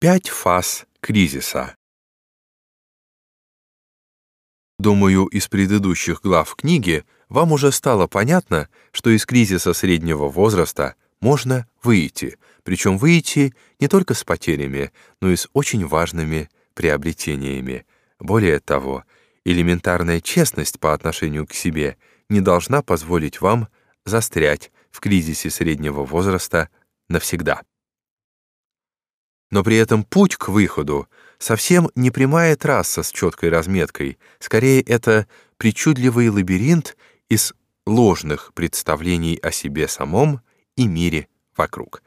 Пять фаз кризиса. Думаю, из предыдущих глав книги вам уже стало понятно, что из кризиса среднего возраста можно выйти, причем выйти не только с потерями, но и с очень важными приобретениями. Более того, элементарная честность по отношению к себе не должна позволить вам застрять в кризисе среднего возраста навсегда. Но при этом путь к выходу совсем не прямая трасса с четкой разметкой, скорее это причудливый лабиринт из ложных представлений о себе самом и мире вокруг.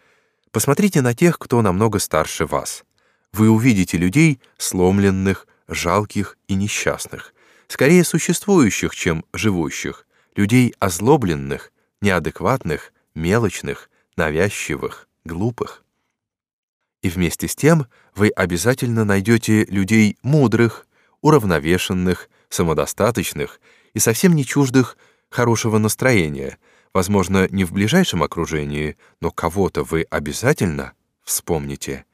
Посмотрите на тех, кто намного старше вас. Вы увидите людей сломленных, жалких и несчастных, скорее существующих, чем живущих, людей озлобленных, неадекватных, мелочных, навязчивых, глупых. И вместе с тем вы обязательно найдете людей мудрых, уравновешенных, самодостаточных и совсем не чуждых хорошего настроения, возможно, не в ближайшем окружении, но кого-то вы обязательно вспомните.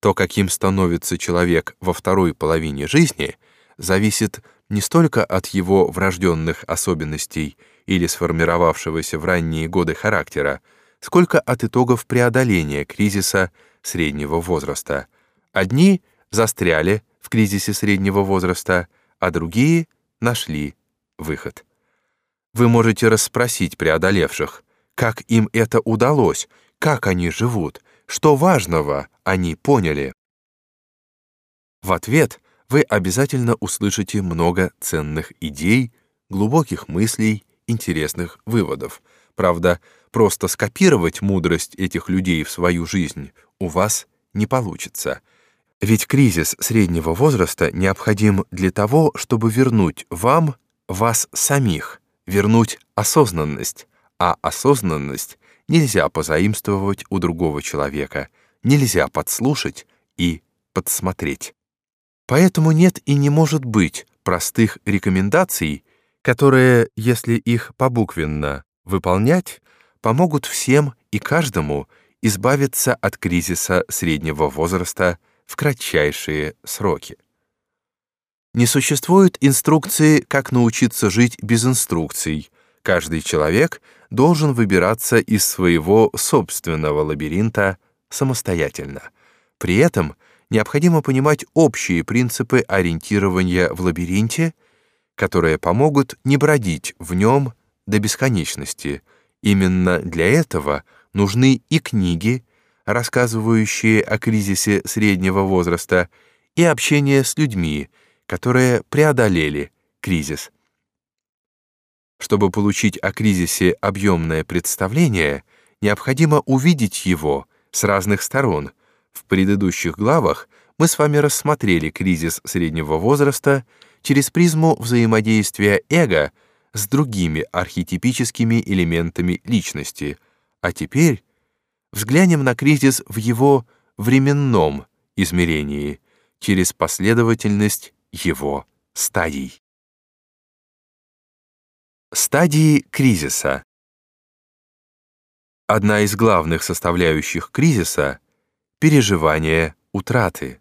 То, каким становится человек во второй половине жизни, зависит не столько от его врожденных особенностей или сформировавшегося в ранние годы характера, сколько от итогов преодоления кризиса среднего возраста. Одни застряли в кризисе среднего возраста, а другие нашли выход. Вы можете расспросить преодолевших, как им это удалось, как они живут, что важного они поняли. В ответ вы обязательно услышите много ценных идей, глубоких мыслей, интересных выводов. Правда, просто скопировать мудрость этих людей в свою жизнь у вас не получится. Ведь кризис среднего возраста необходим для того, чтобы вернуть вам вас самих, вернуть осознанность, а осознанность нельзя позаимствовать у другого человека, нельзя подслушать и подсмотреть. Поэтому нет и не может быть простых рекомендаций, которые, если их побуквенно выполнять, помогут всем и каждому избавиться от кризиса среднего возраста в кратчайшие сроки. Не существует инструкции, как научиться жить без инструкций. Каждый человек должен выбираться из своего собственного лабиринта самостоятельно. При этом необходимо понимать общие принципы ориентирования в лабиринте, которые помогут не бродить в нем до бесконечности. Именно для этого – нужны и книги, рассказывающие о кризисе среднего возраста, и общение с людьми, которые преодолели кризис. Чтобы получить о кризисе объемное представление, необходимо увидеть его с разных сторон. В предыдущих главах мы с вами рассмотрели кризис среднего возраста через призму взаимодействия эго с другими архетипическими элементами личности — а теперь взглянем на кризис в его временном измерении через последовательность его стадий. Стадии кризиса. Одна из главных составляющих кризиса — переживание утраты.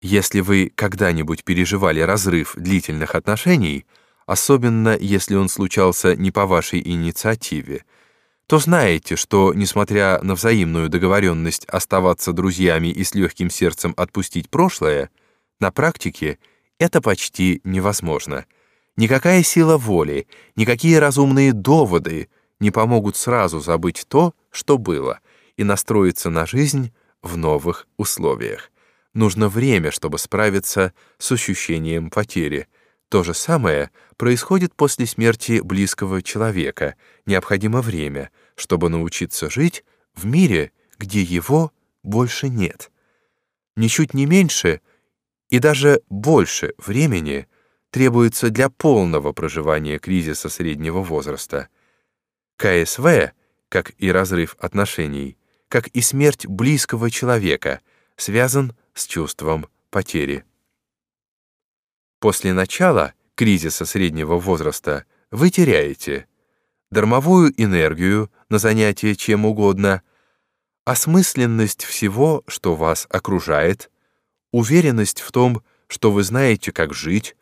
Если вы когда-нибудь переживали разрыв длительных отношений — особенно если он случался не по вашей инициативе, то знаете, что, несмотря на взаимную договоренность оставаться друзьями и с легким сердцем отпустить прошлое, на практике это почти невозможно. Никакая сила воли, никакие разумные доводы не помогут сразу забыть то, что было, и настроиться на жизнь в новых условиях. Нужно время, чтобы справиться с ощущением потери — то же самое происходит после смерти близкого человека. Необходимо время, чтобы научиться жить в мире, где его больше нет. Ничуть не меньше и даже больше времени требуется для полного проживания кризиса среднего возраста. КСВ, как и разрыв отношений, как и смерть близкого человека, связан с чувством потери. После начала кризиса среднего возраста вы теряете дармовую энергию на занятие чем угодно, осмысленность всего, что вас окружает, уверенность в том, что вы знаете, как жить,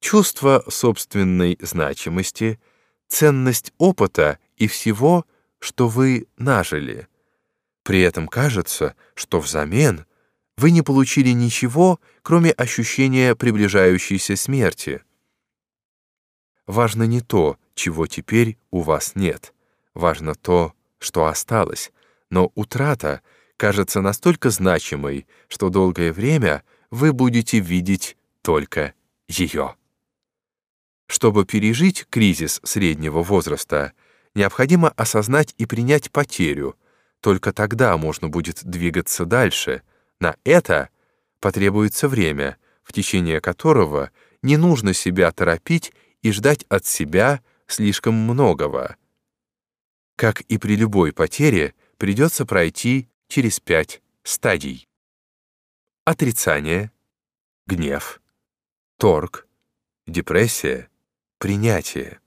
чувство собственной значимости, ценность опыта и всего, что вы нажили. При этом кажется, что взамен вы не получили ничего, кроме ощущения приближающейся смерти. Важно не то, чего теперь у вас нет. Важно то, что осталось. Но утрата кажется настолько значимой, что долгое время вы будете видеть только ее. Чтобы пережить кризис среднего возраста, необходимо осознать и принять потерю. Только тогда можно будет двигаться дальше. На это потребуется время, в течение которого не нужно себя торопить и ждать от себя слишком многого. Как и при любой потере, придется пройти через пять стадий. Отрицание, гнев, торг, депрессия, принятие.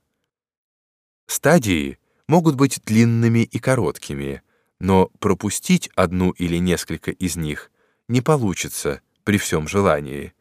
Стадии могут быть длинными и короткими, но пропустить одну или несколько из них не получится при всем желании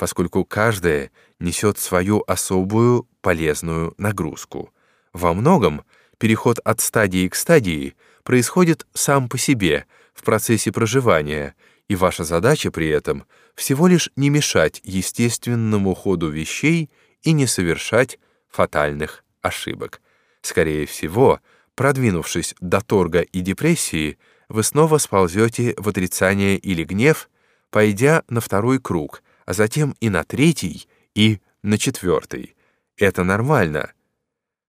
поскольку каждая несет свою особую полезную нагрузку. Во многом переход от стадии к стадии происходит сам по себе в процессе проживания, и ваша задача при этом всего лишь не мешать естественному ходу вещей и не совершать фатальных ошибок. Скорее всего, продвинувшись до торга и депрессии, вы снова сползете в отрицание или гнев, пойдя на второй круг — а затем и на третий, и на четвертый. Это нормально.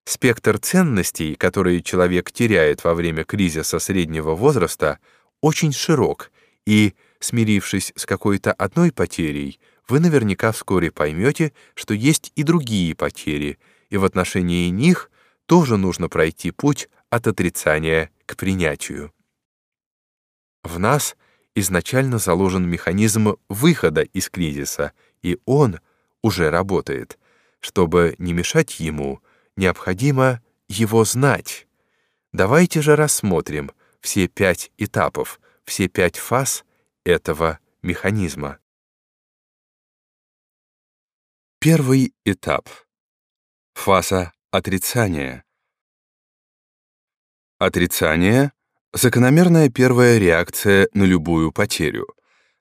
Спектр ценностей, которые человек теряет во время кризиса среднего возраста, очень широк, и, смирившись с какой-то одной потерей, вы наверняка вскоре поймете, что есть и другие потери, и в отношении них тоже нужно пройти путь от отрицания к принятию. В нас — изначально заложен механизм выхода из кризиса, и он уже работает. Чтобы не мешать ему, необходимо его знать. Давайте же рассмотрим все пять этапов, все пять фаз этого механизма. Первый этап. Фаза отрицания. Отрицание Закономерная первая реакция на любую потерю.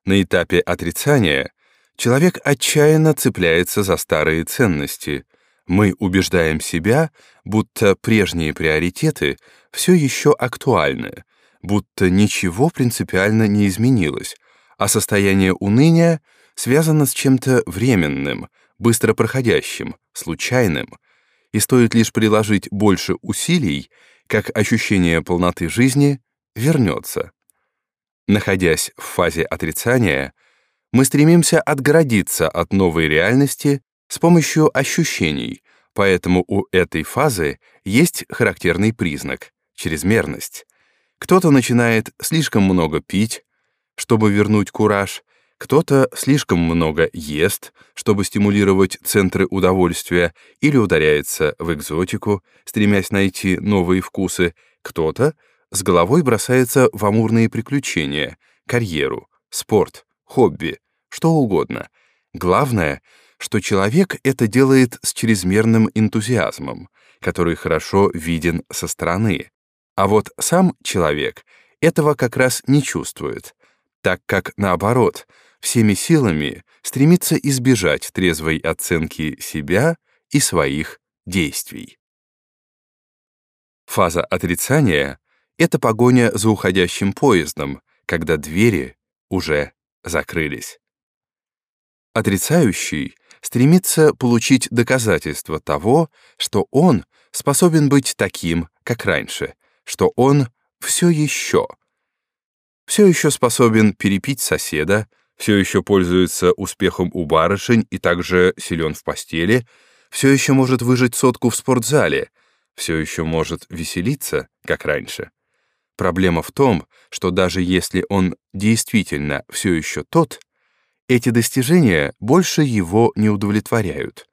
На этапе отрицания человек отчаянно цепляется за старые ценности. Мы убеждаем себя, будто прежние приоритеты все еще актуальны, будто ничего принципиально не изменилось, а состояние уныния связано с чем-то временным, быстро проходящим, случайным, и стоит лишь приложить больше усилий, как ощущение полноты жизни вернется. Находясь в фазе отрицания, мы стремимся отгородиться от новой реальности с помощью ощущений, поэтому у этой фазы есть характерный признак — чрезмерность. Кто-то начинает слишком много пить, чтобы вернуть кураж, кто-то слишком много ест, чтобы стимулировать центры удовольствия, или ударяется в экзотику, стремясь найти новые вкусы, кто-то с головой бросается в амурные приключения, карьеру, спорт, хобби, что угодно. Главное, что человек это делает с чрезмерным энтузиазмом, который хорошо виден со стороны. А вот сам человек этого как раз не чувствует, так как, наоборот, всеми силами стремится избежать трезвой оценки себя и своих действий. Фаза отрицания — это погоня за уходящим поездом, когда двери уже закрылись. Отрицающий стремится получить доказательство того, что он способен быть таким, как раньше, что он все еще, все еще способен перепить соседа, все еще пользуется успехом у барышень и также силен в постели, все еще может выжить сотку в спортзале, все еще может веселиться, как раньше. Проблема в том, что даже если он действительно все еще тот, эти достижения больше его не удовлетворяют.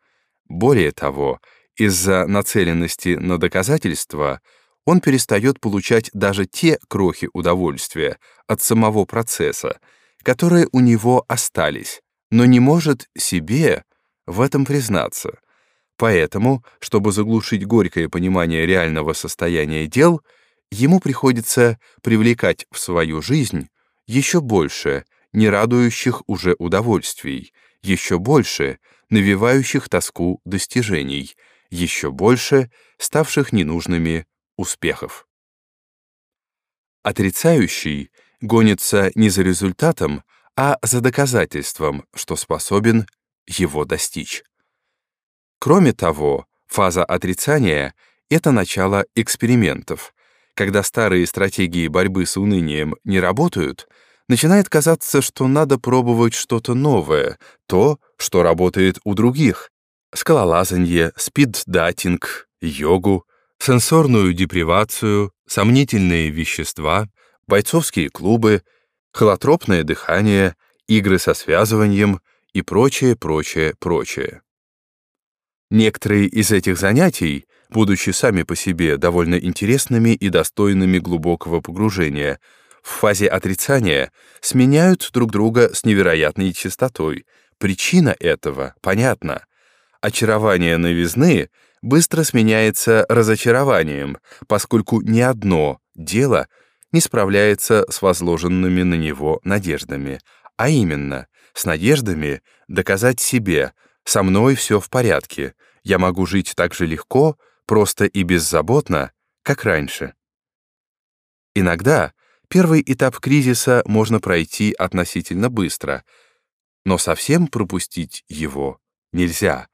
Более того, из-за нацеленности на доказательства он перестает получать даже те крохи удовольствия от самого процесса, которые у него остались, но не может себе в этом признаться. Поэтому, чтобы заглушить горькое понимание реального состояния дел, ему приходится привлекать в свою жизнь еще больше нерадующих уже удовольствий, еще больше навевающих тоску достижений, еще больше ставших ненужными успехов. Отрицающий гонится не за результатом, а за доказательством, что способен его достичь. Кроме того, фаза отрицания — это начало экспериментов. Когда старые стратегии борьбы с унынием не работают, начинает казаться, что надо пробовать что-то новое, то, что работает у других. Скалолазанье, спиддатинг, йогу, сенсорную депривацию, сомнительные вещества, бойцовские клубы, холотропное дыхание, игры со связыванием и прочее, прочее, прочее. Некоторые из этих занятий, будучи сами по себе довольно интересными и достойными глубокого погружения, в фазе отрицания сменяют друг друга с невероятной частотой. Причина этого понятна. Очарование новизны быстро сменяется разочарованием, поскольку ни одно дело не справляется с возложенными на него надеждами, а именно с надеждами доказать себе — со мной все в порядке. Я могу жить так же легко, просто и беззаботно, как раньше. Иногда первый этап кризиса можно пройти относительно быстро, но совсем пропустить его нельзя.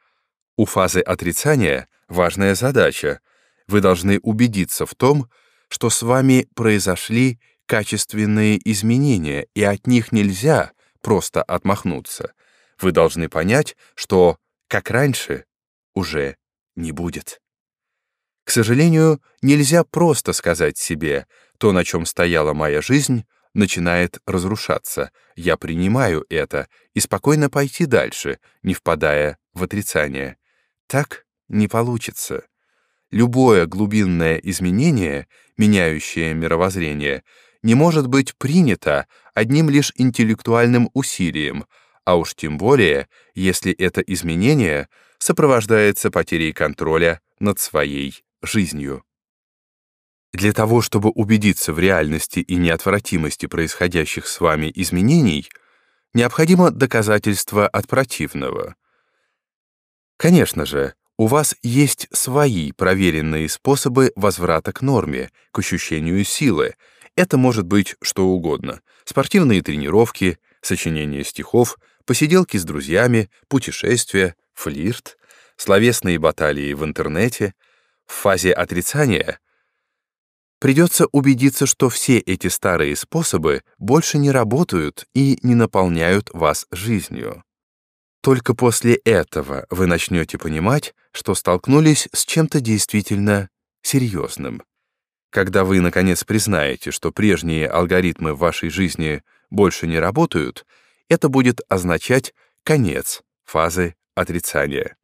У фазы отрицания важная задача. Вы должны убедиться в том, что с вами произошли качественные изменения, и от них нельзя просто отмахнуться вы должны понять, что, как раньше, уже не будет. К сожалению, нельзя просто сказать себе, то, на чем стояла моя жизнь, начинает разрушаться, я принимаю это, и спокойно пойти дальше, не впадая в отрицание. Так не получится. Любое глубинное изменение, меняющее мировоззрение, не может быть принято одним лишь интеллектуальным усилием, а уж тем более, если это изменение сопровождается потерей контроля над своей жизнью. Для того, чтобы убедиться в реальности и неотвратимости происходящих с вами изменений, необходимо доказательство от противного. Конечно же, у вас есть свои проверенные способы возврата к норме, к ощущению силы. Это может быть что угодно. Спортивные тренировки, сочинение стихов — посиделки с друзьями, путешествия, флирт, словесные баталии в интернете, в фазе отрицания придется убедиться, что все эти старые способы больше не работают и не наполняют вас жизнью. Только после этого вы начнете понимать, что столкнулись с чем-то действительно серьезным. Когда вы, наконец, признаете, что прежние алгоритмы в вашей жизни больше не работают — это будет означать конец фазы отрицания.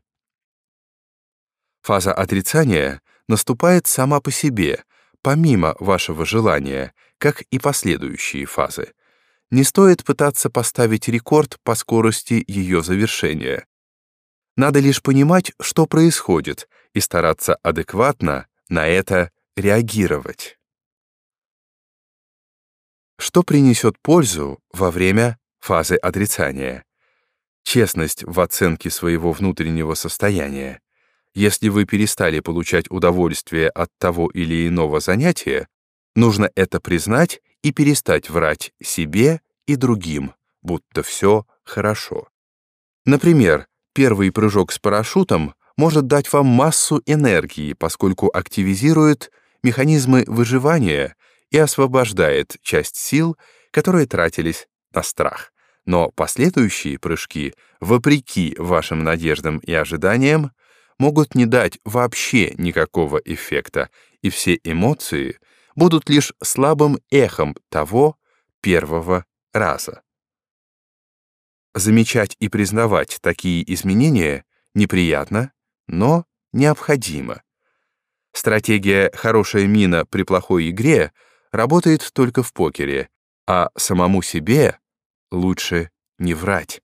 Фаза отрицания наступает сама по себе, помимо вашего желания, как и последующие фазы. Не стоит пытаться поставить рекорд по скорости ее завершения. Надо лишь понимать, что происходит, и стараться адекватно на это реагировать. Что принесет пользу во время фазы отрицания. Честность в оценке своего внутреннего состояния. Если вы перестали получать удовольствие от того или иного занятия, нужно это признать и перестать врать себе и другим, будто все хорошо. Например, первый прыжок с парашютом может дать вам массу энергии, поскольку активизирует механизмы выживания и освобождает часть сил, которые тратились на страх. Но последующие прыжки, вопреки вашим надеждам и ожиданиям, могут не дать вообще никакого эффекта, и все эмоции будут лишь слабым эхом того первого раза. Замечать и признавать такие изменения неприятно, но необходимо. Стратегия «хорошая мина при плохой игре» работает только в покере, а самому себе лучше не врать.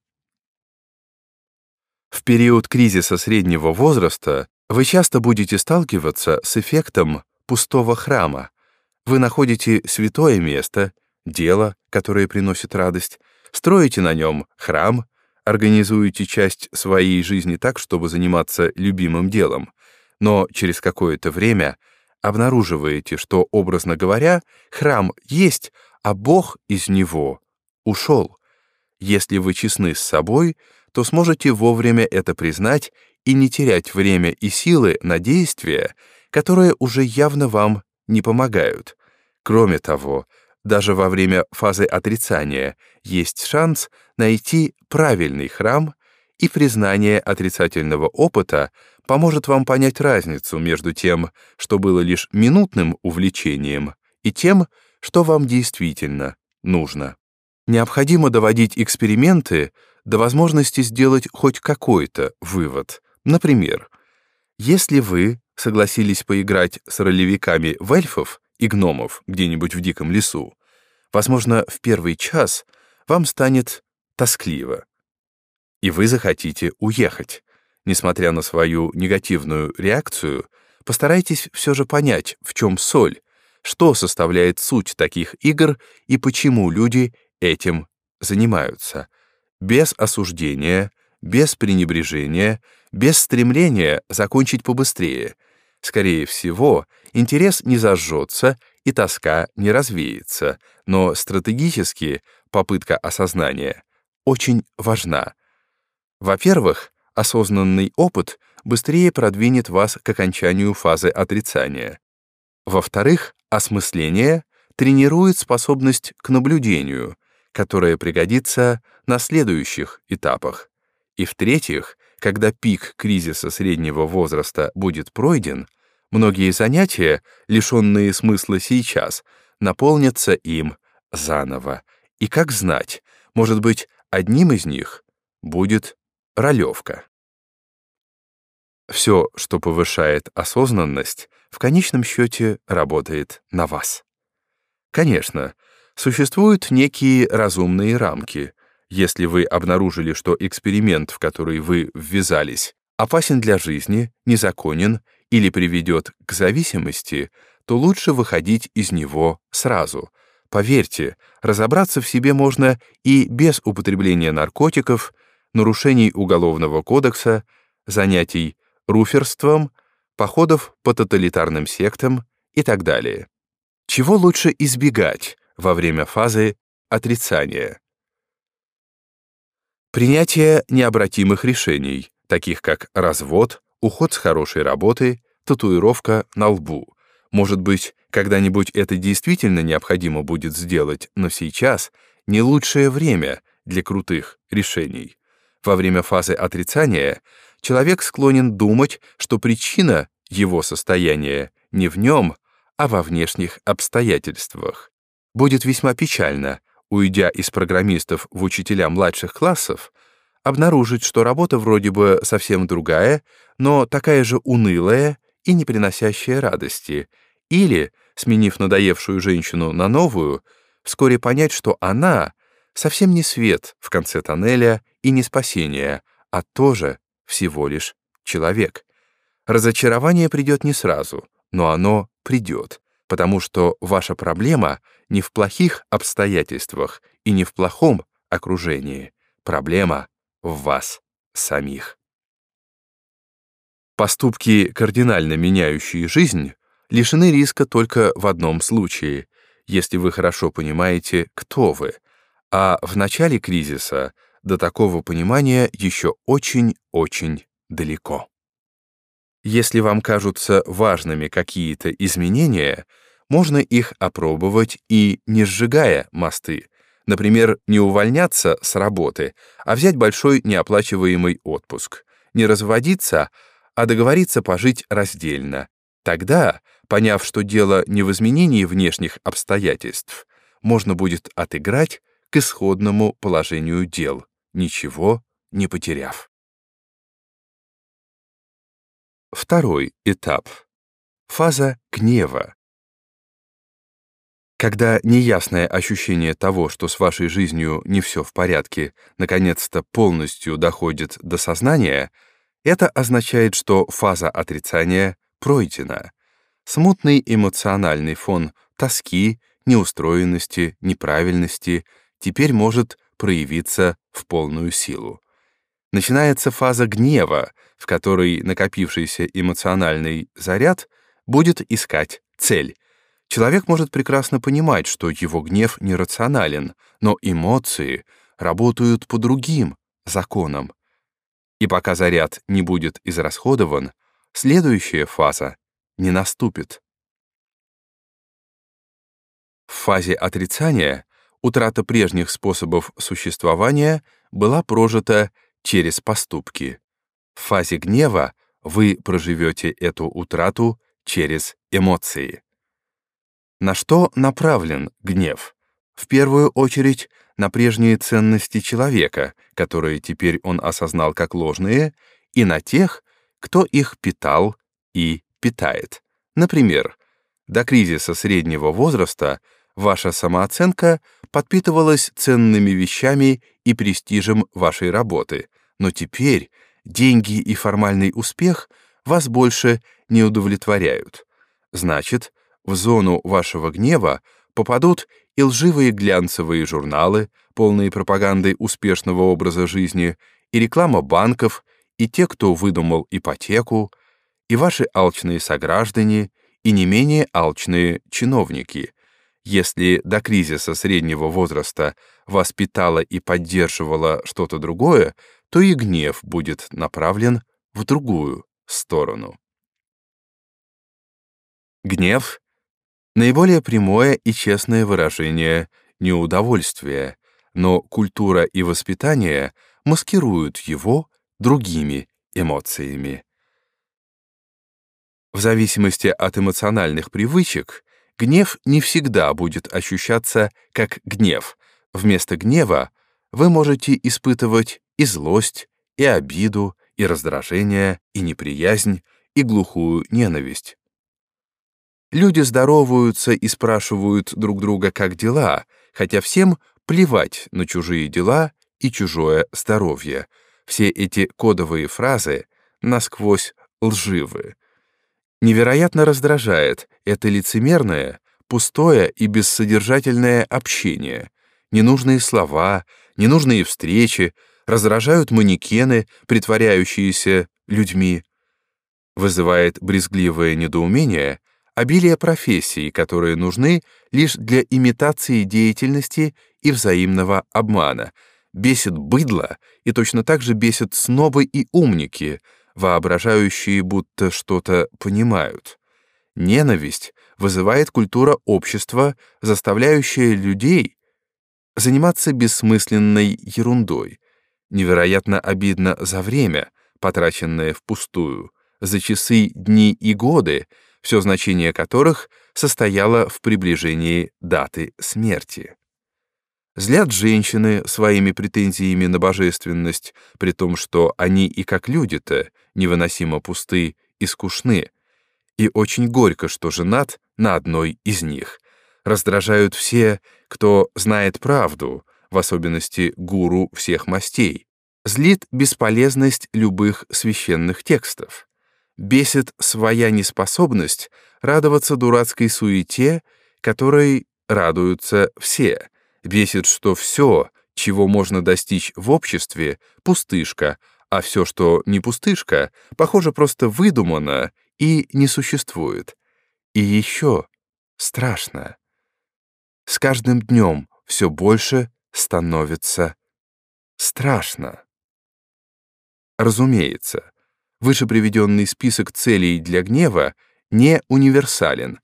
В период кризиса среднего возраста вы часто будете сталкиваться с эффектом пустого храма. Вы находите святое место, дело, которое приносит радость, строите на нем храм, организуете часть своей жизни так, чтобы заниматься любимым делом, но через какое-то время обнаруживаете, что, образно говоря, храм есть, а Бог из него ушел. Если вы честны с собой, то сможете вовремя это признать и не терять время и силы на действия, которые уже явно вам не помогают. Кроме того, даже во время фазы отрицания есть шанс найти правильный храм, и признание отрицательного опыта поможет вам понять разницу между тем, что было лишь минутным увлечением, и тем, что вам действительно нужно. Необходимо доводить эксперименты до возможности сделать хоть какой-то вывод. Например, если вы согласились поиграть с ролевиками в эльфов и гномов где-нибудь в диком лесу, возможно, в первый час вам станет тоскливо, и вы захотите уехать. Несмотря на свою негативную реакцию, постарайтесь все же понять, в чем соль, что составляет суть таких игр и почему люди этим занимаются. Без осуждения, без пренебрежения, без стремления закончить побыстрее. Скорее всего, интерес не зажжется и тоска не развеется, но стратегически попытка осознания очень важна. Во-первых, осознанный опыт быстрее продвинет вас к окончанию фазы отрицания. Во-вторых, осмысление тренирует способность к наблюдению, которая пригодится на следующих этапах. И в-третьих, когда пик кризиса среднего возраста будет пройден, многие занятия, лишенные смысла сейчас, наполнятся им заново. И как знать, может быть, одним из них будет ролевка. Все, что повышает осознанность, в конечном счете работает на вас. Конечно, существуют некие разумные рамки. Если вы обнаружили, что эксперимент, в который вы ввязались, опасен для жизни, незаконен или приведет к зависимости, то лучше выходить из него сразу. Поверьте, разобраться в себе можно и без употребления наркотиков, нарушений Уголовного кодекса, занятий руферством, походов по тоталитарным сектам и так далее. Чего лучше избегать во время фазы отрицания? Принятие необратимых решений, таких как развод, уход с хорошей работы, татуировка на лбу. Может быть, когда-нибудь это действительно необходимо будет сделать, но сейчас не лучшее время для крутых решений. Во время фазы отрицания человек склонен думать, что причина его состояния не в нем, а во внешних обстоятельствах. Будет весьма печально, уйдя из программистов в учителя младших классов, обнаружить, что работа вроде бы совсем другая, но такая же унылая и не приносящая радости, или, сменив надоевшую женщину на новую, вскоре понять, что она совсем не свет в конце тоннеля и не спасение, а тоже всего лишь человек. Разочарование придет не сразу, но оно придет, потому что ваша проблема не в плохих обстоятельствах и не в плохом окружении. Проблема в вас самих. Поступки, кардинально меняющие жизнь, лишены риска только в одном случае, если вы хорошо понимаете, кто вы, а в начале кризиса до такого понимания еще очень-очень далеко. Если вам кажутся важными какие-то изменения, можно их опробовать и не сжигая мосты. Например, не увольняться с работы, а взять большой неоплачиваемый отпуск. Не разводиться, а договориться пожить раздельно. Тогда, поняв, что дело не в изменении внешних обстоятельств, можно будет отыграть к исходному положению дел, ничего не потеряв. Второй этап. Фаза гнева. Когда неясное ощущение того, что с вашей жизнью не все в порядке, наконец-то полностью доходит до сознания, это означает, что фаза отрицания пройдена. Смутный эмоциональный фон тоски, неустроенности, неправильности теперь может проявиться в полную силу. Начинается фаза гнева, в которой накопившийся эмоциональный заряд будет искать цель. Человек может прекрасно понимать, что его гнев нерационален, но эмоции работают по другим законам. И пока заряд не будет израсходован, следующая фаза не наступит. В фазе отрицания утрата прежних способов существования была прожита через поступки. В фазе гнева вы проживете эту утрату через эмоции. На что направлен гнев? В первую очередь на прежние ценности человека, которые теперь он осознал как ложные, и на тех, кто их питал и питает. Например, до кризиса среднего возраста ваша самооценка подпитывалась ценными вещами и престижем вашей работы, но теперь деньги и формальный успех вас больше не удовлетворяют. Значит, в зону вашего гнева попадут и лживые глянцевые журналы, полные пропаганды успешного образа жизни, и реклама банков, и те, кто выдумал ипотеку, и ваши алчные сограждане, и не менее алчные чиновники. Если до кризиса среднего возраста вас питало и поддерживало что-то другое, то и гнев будет направлен в другую сторону. Гнев — наиболее прямое и честное выражение неудовольствия, но культура и воспитание маскируют его другими эмоциями. В зависимости от эмоциональных привычек, гнев не всегда будет ощущаться как гнев. Вместо гнева вы можете испытывать и злость, и обиду, и раздражение, и неприязнь, и глухую ненависть. Люди здороваются и спрашивают друг друга, как дела, хотя всем плевать на чужие дела и чужое здоровье. Все эти кодовые фразы насквозь лживы. Невероятно раздражает это лицемерное, пустое и бессодержательное общение. Ненужные слова, ненужные встречи, раздражают манекены, притворяющиеся людьми. Вызывает брезгливое недоумение обилие профессий, которые нужны лишь для имитации деятельности и взаимного обмана. Бесит быдло, и точно так же бесят снобы и умники, воображающие, будто что-то понимают. Ненависть вызывает культура общества, заставляющая людей заниматься бессмысленной ерундой. Невероятно обидно за время, потраченное впустую, за часы, дни и годы, все значение которых состояло в приближении даты смерти. Злят женщины своими претензиями на божественность, при том, что они и как люди-то невыносимо пусты и скучны, и очень горько, что женат на одной из них. Раздражают все, кто знает правду, в особенности гуру всех мастей. Злит бесполезность любых священных текстов бесит своя неспособность радоваться дурацкой суете, которой радуются все, бесит, что все, чего можно достичь в обществе, пустышка, а все, что не пустышка, похоже, просто выдумано и не существует. И еще страшно. С каждым днем все больше становится страшно. Разумеется, Выше приведенный список целей для гнева не универсален.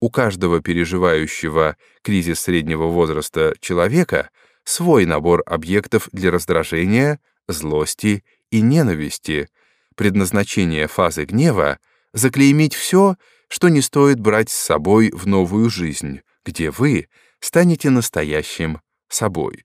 У каждого переживающего кризис среднего возраста человека свой набор объектов для раздражения, злости и ненависти. Предназначение фазы гнева — заклеймить все, что не стоит брать с собой в новую жизнь, где вы станете настоящим собой.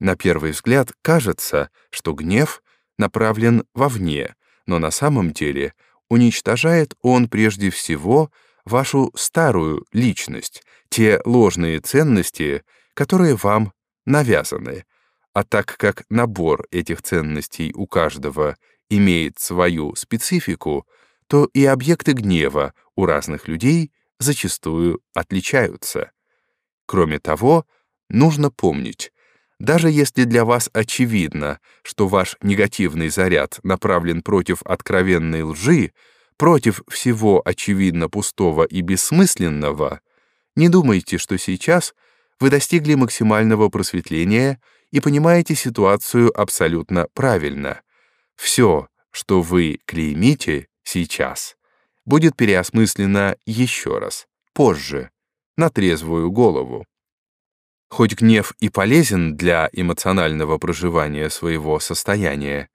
На первый взгляд кажется, что гнев направлен вовне, но на самом деле уничтожает он прежде всего вашу старую личность, те ложные ценности, которые вам навязаны. А так как набор этих ценностей у каждого имеет свою специфику, то и объекты гнева у разных людей зачастую отличаются. Кроме того, нужно помнить, даже если для вас очевидно, что ваш негативный заряд направлен против откровенной лжи, против всего очевидно пустого и бессмысленного, не думайте, что сейчас вы достигли максимального просветления и понимаете ситуацию абсолютно правильно. Все, что вы клеймите сейчас, будет переосмыслено еще раз, позже, на трезвую голову. Хоть гнев и полезен для эмоционального проживания своего состояния,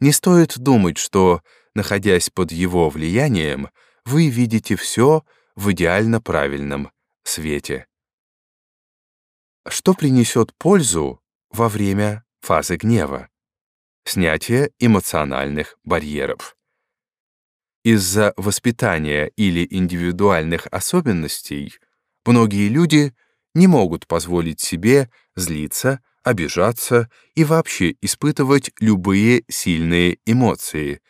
не стоит думать, что, находясь под его влиянием, вы видите все в идеально правильном свете. Что принесет пользу во время фазы гнева? Снятие эмоциональных барьеров. Из-за воспитания или индивидуальных особенностей многие люди не могут позволить себе злиться, обижаться и вообще испытывать любые сильные эмоции.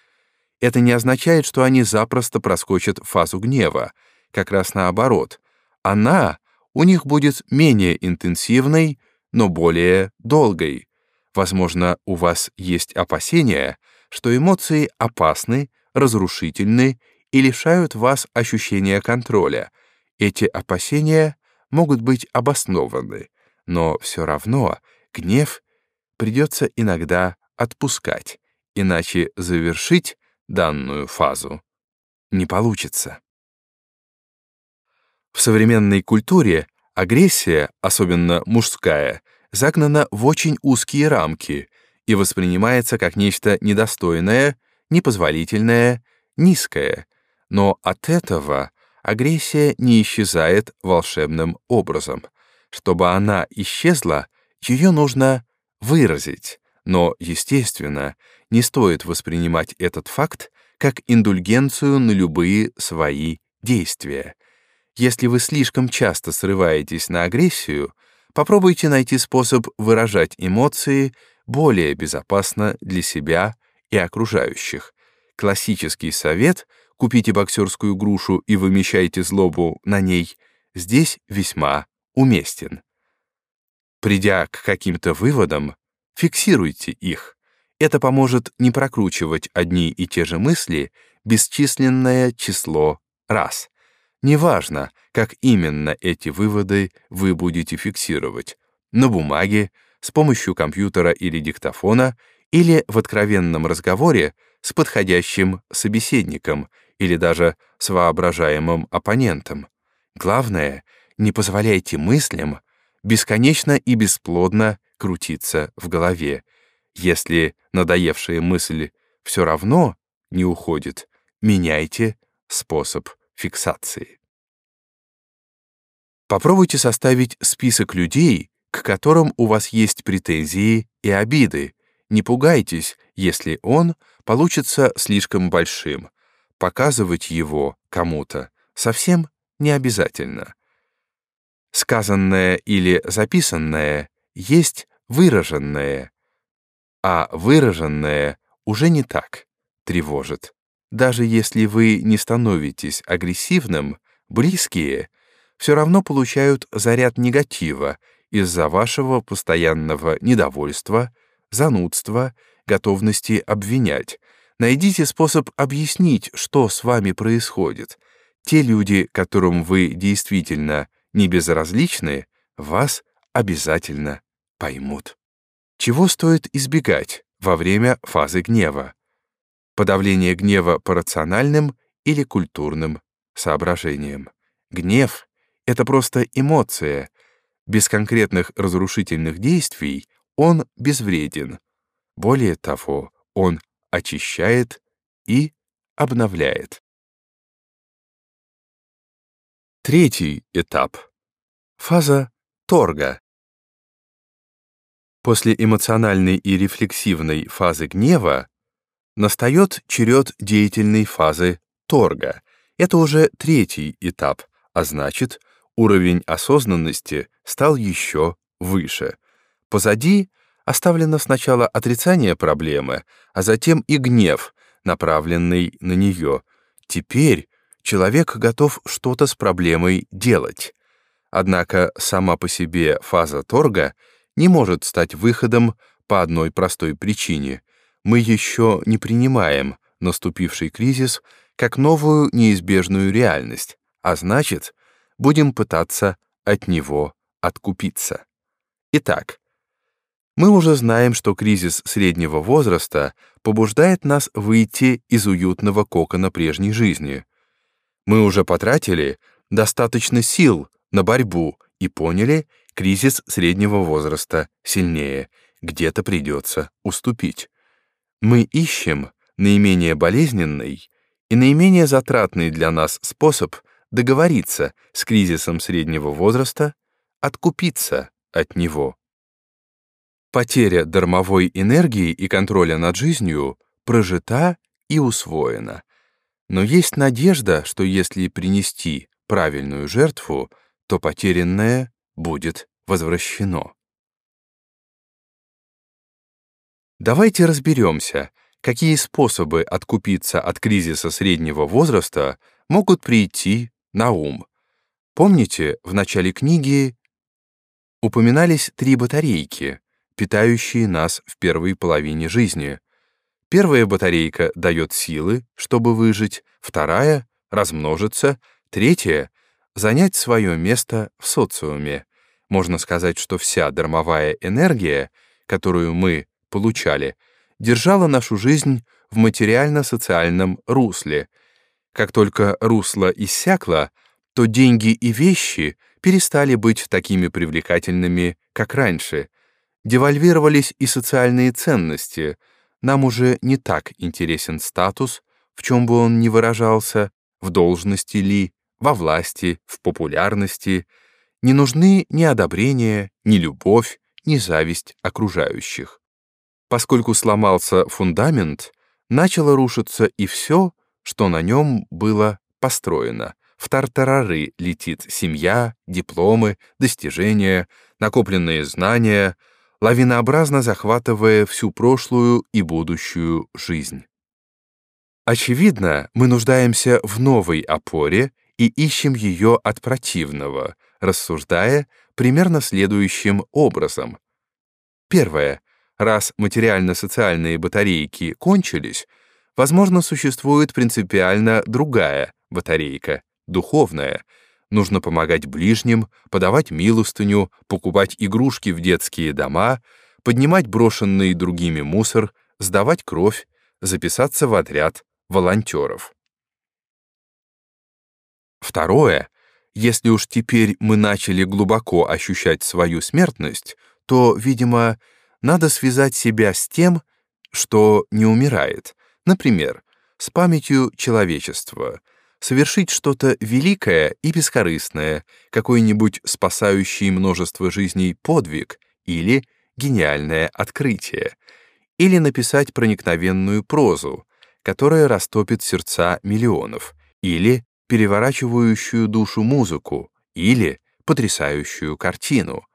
Это не означает, что они запросто проскочат фазу гнева, как раз наоборот. Она у них будет менее интенсивной, но более долгой. Возможно, у вас есть опасения, что эмоции опасны, разрушительны и лишают вас ощущения контроля. Эти опасения могут быть обоснованы, но все равно гнев придется иногда отпускать, иначе завершить данную фазу не получится. В современной культуре агрессия, особенно мужская, загнана в очень узкие рамки и воспринимается как нечто недостойное, непозволительное, низкое, но от этого агрессия не исчезает волшебным образом. Чтобы она исчезла, ее нужно выразить, но, естественно, не стоит воспринимать этот факт как индульгенцию на любые свои действия. Если вы слишком часто срываетесь на агрессию, попробуйте найти способ выражать эмоции более безопасно для себя и окружающих. Классический совет — купите боксерскую грушу и вымещайте злобу на ней, здесь весьма уместен. Придя к каким-то выводам, фиксируйте их. Это поможет не прокручивать одни и те же мысли бесчисленное число раз. Неважно, как именно эти выводы вы будете фиксировать — на бумаге, с помощью компьютера или диктофона, или в откровенном разговоре с подходящим собеседником — или даже с воображаемым оппонентом. Главное, не позволяйте мыслям бесконечно и бесплодно крутиться в голове. Если надоевшая мысль все равно не уходит, меняйте способ фиксации. Попробуйте составить список людей, к которым у вас есть претензии и обиды. Не пугайтесь, если он получится слишком большим показывать его кому-то совсем не обязательно. Сказанное или записанное есть выраженное, а выраженное уже не так тревожит. Даже если вы не становитесь агрессивным, близкие все равно получают заряд негатива из-за вашего постоянного недовольства, занудства, готовности обвинять, Найдите способ объяснить, что с вами происходит. Те люди, которым вы действительно не безразличны, вас обязательно поймут. Чего стоит избегать во время фазы гнева? Подавление гнева по рациональным или культурным соображениям. Гнев — это просто эмоция. Без конкретных разрушительных действий он безвреден. Более того, он очищает и обновляет. Третий этап. Фаза торга. После эмоциональной и рефлексивной фазы гнева настает черед деятельной фазы торга. Это уже третий этап, а значит, уровень осознанности стал еще выше. Позади оставлено сначала отрицание проблемы, а затем и гнев, направленный на нее. Теперь человек готов что-то с проблемой делать. Однако сама по себе фаза торга не может стать выходом по одной простой причине. Мы еще не принимаем наступивший кризис как новую неизбежную реальность, а значит, будем пытаться от него откупиться. Итак, мы уже знаем, что кризис среднего возраста побуждает нас выйти из уютного кокона прежней жизни. Мы уже потратили достаточно сил на борьбу и поняли, кризис среднего возраста сильнее, где-то придется уступить. Мы ищем наименее болезненный и наименее затратный для нас способ договориться с кризисом среднего возраста, откупиться от него. Потеря дармовой энергии и контроля над жизнью прожита и усвоена. Но есть надежда, что если принести правильную жертву, то потерянное будет возвращено. Давайте разберемся, какие способы откупиться от кризиса среднего возраста могут прийти на ум. Помните, в начале книги упоминались три батарейки, питающие нас в первой половине жизни. Первая батарейка дает силы, чтобы выжить, вторая — размножиться, третья — занять свое место в социуме. Можно сказать, что вся дармовая энергия, которую мы получали, держала нашу жизнь в материально-социальном русле. Как только русло иссякло, то деньги и вещи перестали быть такими привлекательными, как раньше, Девальвировались и социальные ценности. Нам уже не так интересен статус, в чем бы он ни выражался, в должности ли, во власти, в популярности. Не нужны ни одобрение, ни любовь, ни зависть окружающих. Поскольку сломался фундамент, начало рушиться и все, что на нем было построено. В тартарары летит семья, дипломы, достижения, накопленные знания — лавинообразно захватывая всю прошлую и будущую жизнь. Очевидно, мы нуждаемся в новой опоре и ищем ее от противного, рассуждая примерно следующим образом. Первое. Раз материально-социальные батарейки кончились, возможно, существует принципиально другая батарейка, духовная, Нужно помогать ближним, подавать милостыню, покупать игрушки в детские дома, поднимать брошенный другими мусор, сдавать кровь, записаться в отряд волонтеров. Второе. Если уж теперь мы начали глубоко ощущать свою смертность, то, видимо, надо связать себя с тем, что не умирает, например, с памятью человечества — совершить что-то великое и бескорыстное, какой-нибудь спасающий множество жизней подвиг или гениальное открытие, или написать проникновенную прозу, которая растопит сердца миллионов, или переворачивающую душу музыку, или потрясающую картину,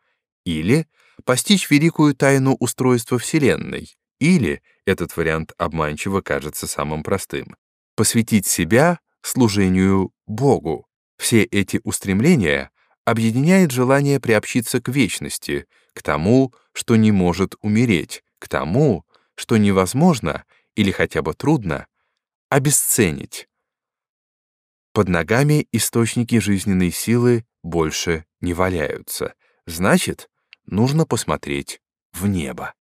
или постичь великую тайну устройства Вселенной, или, этот вариант обманчиво кажется самым простым, посвятить себя служению Богу. Все эти устремления объединяет желание приобщиться к вечности, к тому, что не может умереть, к тому, что невозможно или хотя бы трудно обесценить. Под ногами источники жизненной силы больше не валяются. Значит, нужно посмотреть в небо.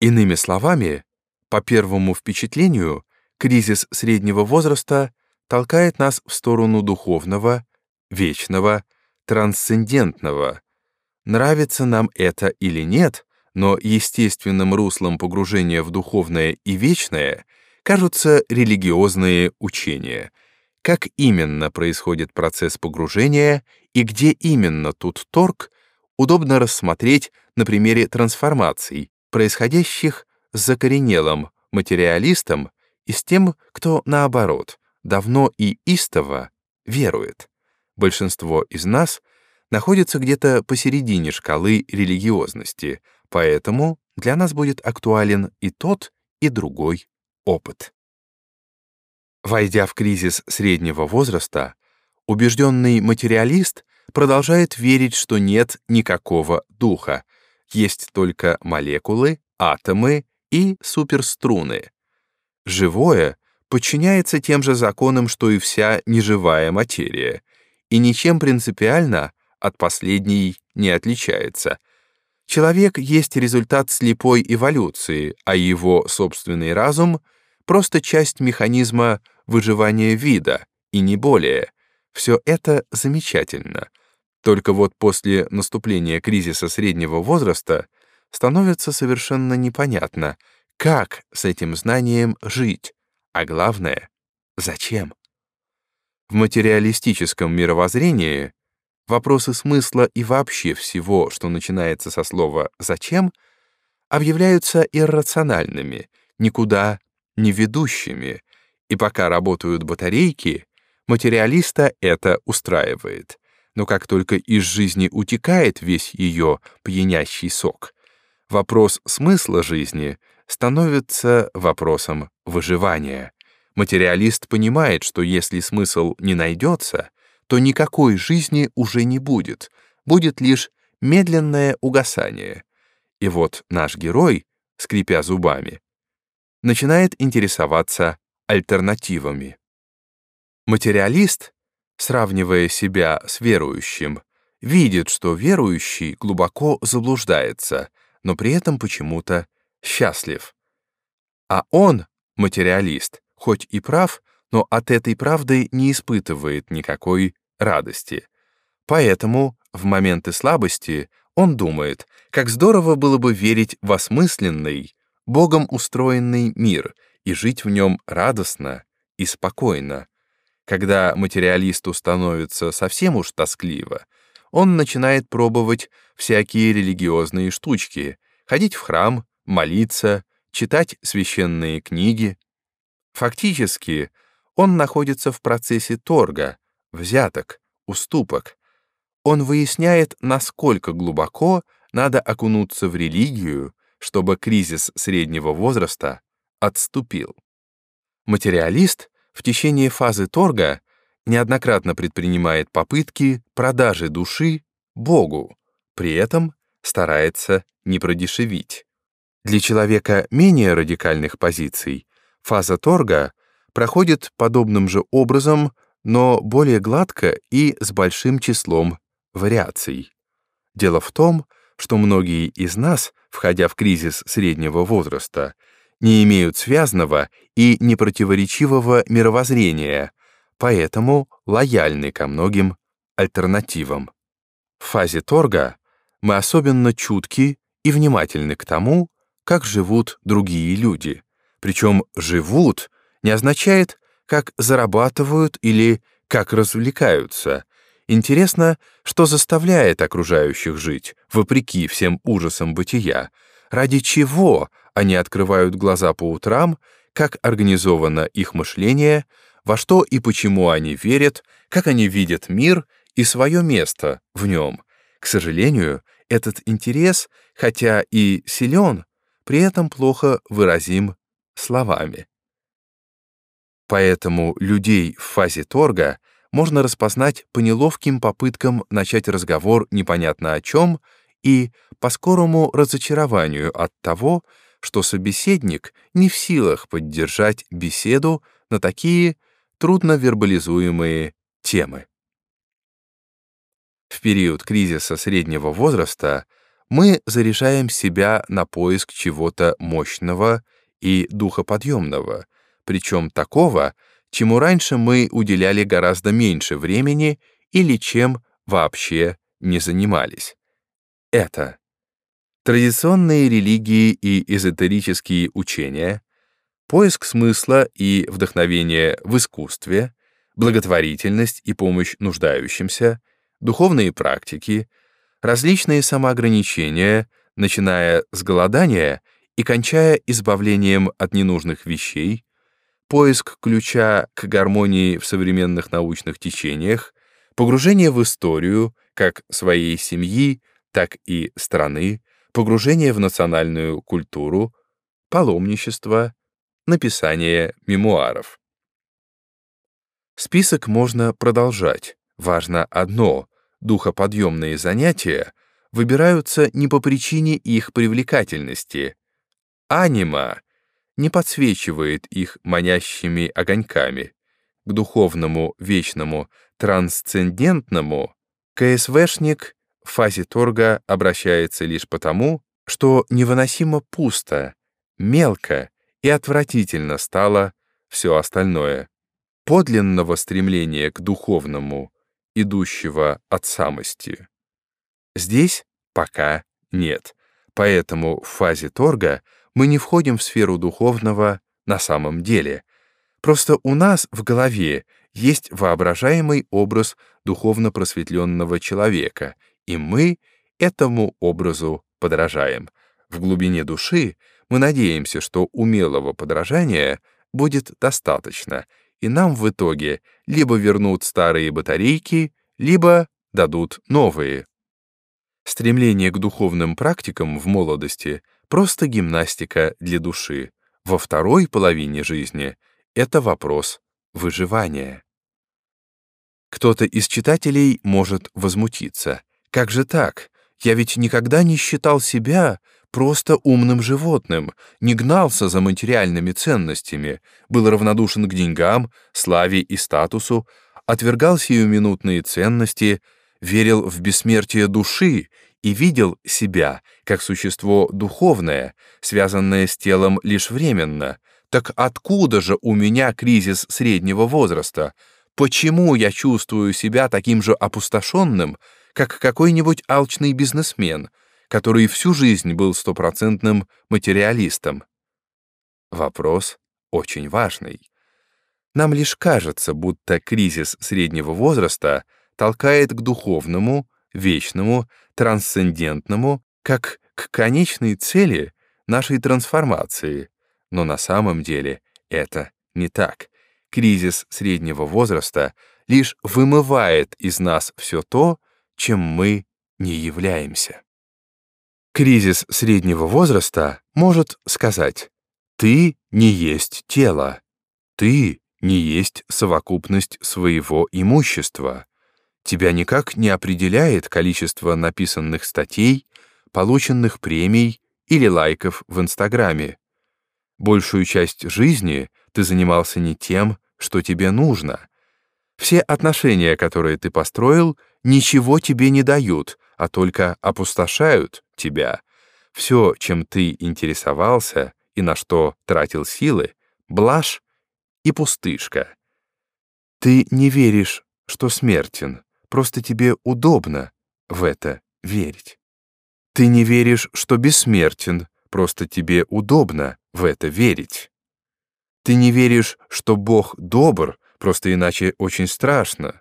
Иными словами, по первому впечатлению, кризис среднего возраста толкает нас в сторону духовного, вечного, трансцендентного. Нравится нам это или нет, но естественным руслом погружения в духовное и вечное кажутся религиозные учения. Как именно происходит процесс погружения и где именно тут торг, удобно рассмотреть на примере трансформаций, происходящих с закоренелым материалистом и с тем, кто, наоборот, давно и истово верует. Большинство из нас находится где-то посередине шкалы религиозности, поэтому для нас будет актуален и тот, и другой опыт. Войдя в кризис среднего возраста, убежденный материалист продолжает верить, что нет никакого духа, есть только молекулы, атомы и суперструны. Живое подчиняется тем же законам, что и вся неживая материя, и ничем принципиально от последней не отличается. Человек есть результат слепой эволюции, а его собственный разум — просто часть механизма выживания вида, и не более. Все это замечательно. Только вот после наступления кризиса среднего возраста становится совершенно непонятно, как с этим знанием жить, а главное, зачем. В материалистическом мировоззрении вопросы смысла и вообще всего, что начинается со слова «зачем», объявляются иррациональными, никуда не ведущими, и пока работают батарейки, материалиста это устраивает. Но как только из жизни утекает весь ее пьянящий сок, вопрос смысла жизни становится вопросом выживания. Материалист понимает, что если смысл не найдется, то никакой жизни уже не будет, будет лишь медленное угасание. И вот наш герой, скрипя зубами, начинает интересоваться альтернативами. Материалист, сравнивая себя с верующим, видит, что верующий глубоко заблуждается, но при этом почему-то счастлив. А он, материалист, хоть и прав, но от этой правды не испытывает никакой радости. Поэтому в моменты слабости он думает, как здорово было бы верить в осмысленный, Богом устроенный мир и жить в нем радостно и спокойно. Когда материалисту становится совсем уж тоскливо, он начинает пробовать всякие религиозные штучки, ходить в храм, молиться, читать священные книги. Фактически, он находится в процессе торга, взяток, уступок. Он выясняет, насколько глубоко надо окунуться в религию, чтобы кризис среднего возраста отступил. Материалист в течение фазы торга неоднократно предпринимает попытки продажи души Богу, при этом старается не продешевить. Для человека менее радикальных позиций фаза торга проходит подобным же образом, но более гладко и с большим числом вариаций. Дело в том, что многие из нас, входя в кризис среднего возраста, не имеют связанного и непротиворечивого мировоззрения, поэтому лояльны ко многим альтернативам. В фазе торга мы особенно чутки и внимательны к тому, как живут другие люди. Причем «живут» не означает, как зарабатывают или как развлекаются. Интересно, что заставляет окружающих жить, вопреки всем ужасам бытия, ради чего они открывают глаза по утрам, как организовано их мышление, во что и почему они верят, как они видят мир и свое место в нем. К сожалению, этот интерес, хотя и силен, при этом плохо выразим словами. Поэтому людей в фазе торга можно распознать по неловким попыткам начать разговор непонятно о чем и по скорому разочарованию от того, что собеседник не в силах поддержать беседу на такие трудно вербализуемые темы. В период кризиса среднего возраста мы заряжаем себя на поиск чего-то мощного и духоподъемного, причем такого, чему раньше мы уделяли гораздо меньше времени или чем вообще не занимались. Это традиционные религии и эзотерические учения, поиск смысла и вдохновения в искусстве, благотворительность и помощь нуждающимся, духовные практики, различные самоограничения, начиная с голодания и кончая избавлением от ненужных вещей, поиск ключа к гармонии в современных научных течениях, погружение в историю как своей семьи, так и страны, погружение в национальную культуру, паломничество, написание мемуаров. Список можно продолжать. Важно одно — духоподъемные занятия выбираются не по причине их привлекательности. Анима не подсвечивает их манящими огоньками. К духовному, вечному, трансцендентному КСВшник в фазе торга обращается лишь потому, что невыносимо пусто, мелко и отвратительно стало все остальное. Подлинного стремления к духовному, идущего от самости. Здесь пока нет, поэтому в фазе торга мы не входим в сферу духовного на самом деле. Просто у нас в голове есть воображаемый образ духовно просветленного человека, и мы этому образу подражаем. В глубине души мы надеемся, что умелого подражания будет достаточно, и нам в итоге либо вернут старые батарейки, либо дадут новые. Стремление к духовным практикам в молодости — просто гимнастика для души. Во второй половине жизни — это вопрос выживания. Кто-то из читателей может возмутиться. Как же так? Я ведь никогда не считал себя просто умным животным, не гнался за материальными ценностями, был равнодушен к деньгам, славе и статусу, отвергал сиюминутные ценности, верил в бессмертие души и видел себя как существо духовное, связанное с телом лишь временно. Так откуда же у меня кризис среднего возраста? Почему я чувствую себя таким же опустошенным, как какой-нибудь алчный бизнесмен, который всю жизнь был стопроцентным материалистом? Вопрос очень важный. Нам лишь кажется, будто кризис среднего возраста толкает к духовному, вечному, трансцендентному, как к конечной цели нашей трансформации. Но на самом деле это не так. Кризис среднего возраста лишь вымывает из нас все то, чем мы не являемся. Кризис среднего возраста может сказать «ты не есть тело», «ты не есть совокупность своего имущества», тебя никак не определяет количество написанных статей, полученных премий или лайков в Инстаграме. Большую часть жизни ты занимался не тем, что тебе нужно. Все отношения, которые ты построил, ничего тебе не дают, а только опустошают тебя. Все, чем ты интересовался и на что тратил силы, блажь и пустышка. Ты не веришь, что смертен, просто тебе удобно в это верить. Ты не веришь, что бессмертен, просто тебе удобно в это верить. Ты не веришь, что Бог добр, просто иначе очень страшно.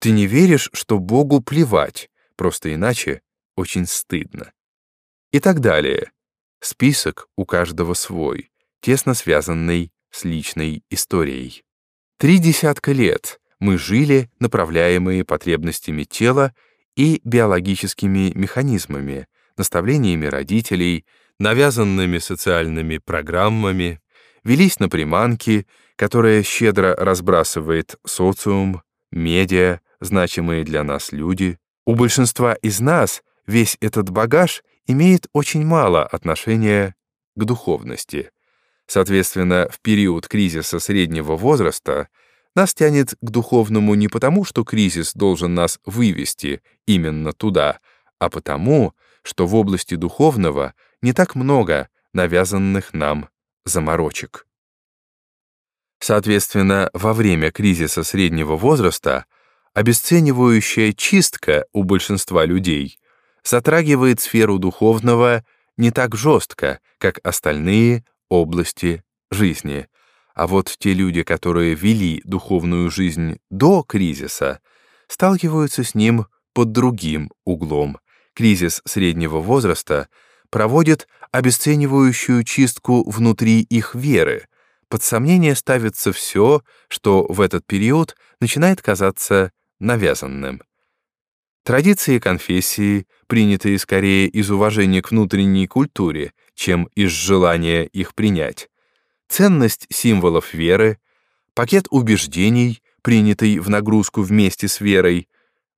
Ты не веришь, что Богу плевать, просто иначе очень стыдно. И так далее. Список у каждого свой, тесно связанный с личной историей. Три десятка лет мы жили, направляемые потребностями тела и биологическими механизмами, наставлениями родителей, навязанными социальными программами, велись на приманки, которые щедро разбрасывает социум, медиа, значимые для нас люди. У большинства из нас весь этот багаж имеет очень мало отношения к духовности. Соответственно, в период кризиса среднего возраста нас тянет к духовному не потому, что кризис должен нас вывести именно туда, а потому, что в области духовного не так много навязанных нам заморочек. Соответственно, во время кризиса среднего возраста обесценивающая чистка у большинства людей затрагивает сферу духовного не так жестко, как остальные области жизни. А вот те люди, которые вели духовную жизнь до кризиса, сталкиваются с ним под другим углом. Кризис среднего возраста проводит обесценивающую чистку внутри их веры, Под сомнение ставится все, что в этот период начинает казаться навязанным. Традиции конфессии, принятые скорее из уважения к внутренней культуре, чем из желания их принять, ценность символов веры, пакет убеждений, принятый в нагрузку вместе с верой,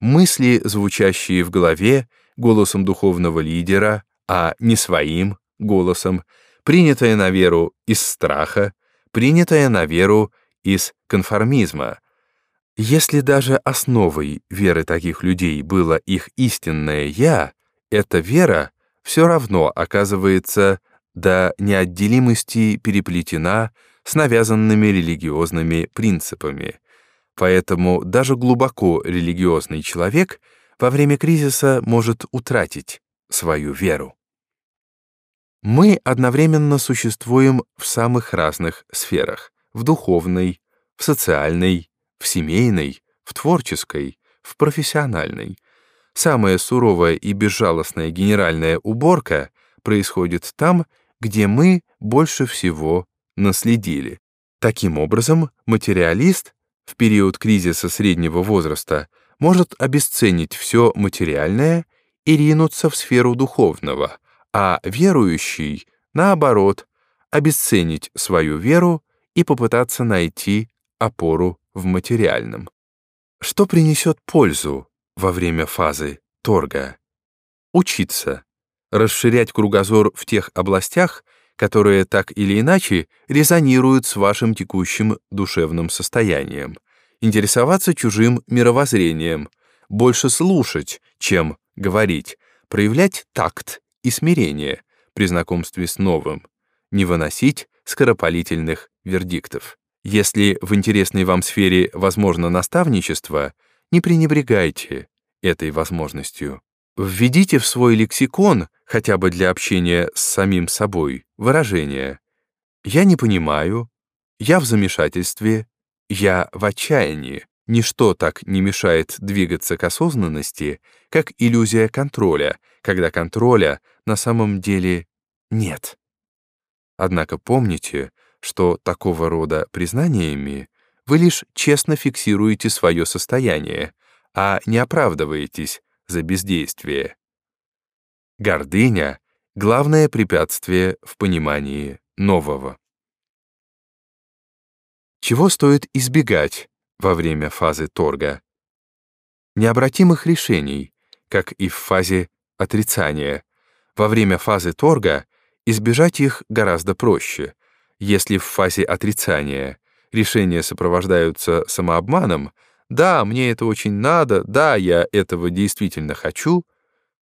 мысли, звучащие в голове голосом духовного лидера, а не своим голосом, принятое на веру из страха, принятое на веру из конформизма, если даже основой веры таких людей было их истинное «я», эта вера все равно оказывается до неотделимости переплетена с навязанными религиозными принципами. Поэтому даже глубоко религиозный человек во время кризиса может утратить свою веру. Мы одновременно существуем в самых разных сферах — в духовной, в социальной, в семейной, в творческой, в профессиональной. Самая суровая и безжалостная генеральная уборка происходит там, где мы больше всего наследили. Таким образом, материалист в период кризиса среднего возраста может обесценить все материальное и ринуться в сферу духовного, а верующий, наоборот, обесценить свою веру и попытаться найти опору в материальном. Что принесет пользу во время фазы торга? Учиться, расширять кругозор в тех областях, которые так или иначе резонируют с вашим текущим душевным состоянием, интересоваться чужим мировоззрением, больше слушать, чем говорить, проявлять такт и смирение при знакомстве с новым, не выносить скоропалительных вердиктов. Если в интересной вам сфере возможно наставничество, не пренебрегайте этой возможностью. Введите в свой лексикон, хотя бы для общения с самим собой, выражение «я не понимаю», «я в замешательстве», «я в отчаянии». Ничто так не мешает двигаться к осознанности, как иллюзия контроля, когда контроля на самом деле нет. Однако помните, что такого рода признаниями вы лишь честно фиксируете свое состояние, а не оправдываетесь за бездействие. Гордыня — главное препятствие в понимании нового. Чего стоит избегать во время фазы торга? Необратимых решений, как и в фазе отрицания. Во время фазы торга избежать их гораздо проще — если в фазе отрицания решения сопровождаются самообманом, «да, мне это очень надо», «да, я этого действительно хочу»,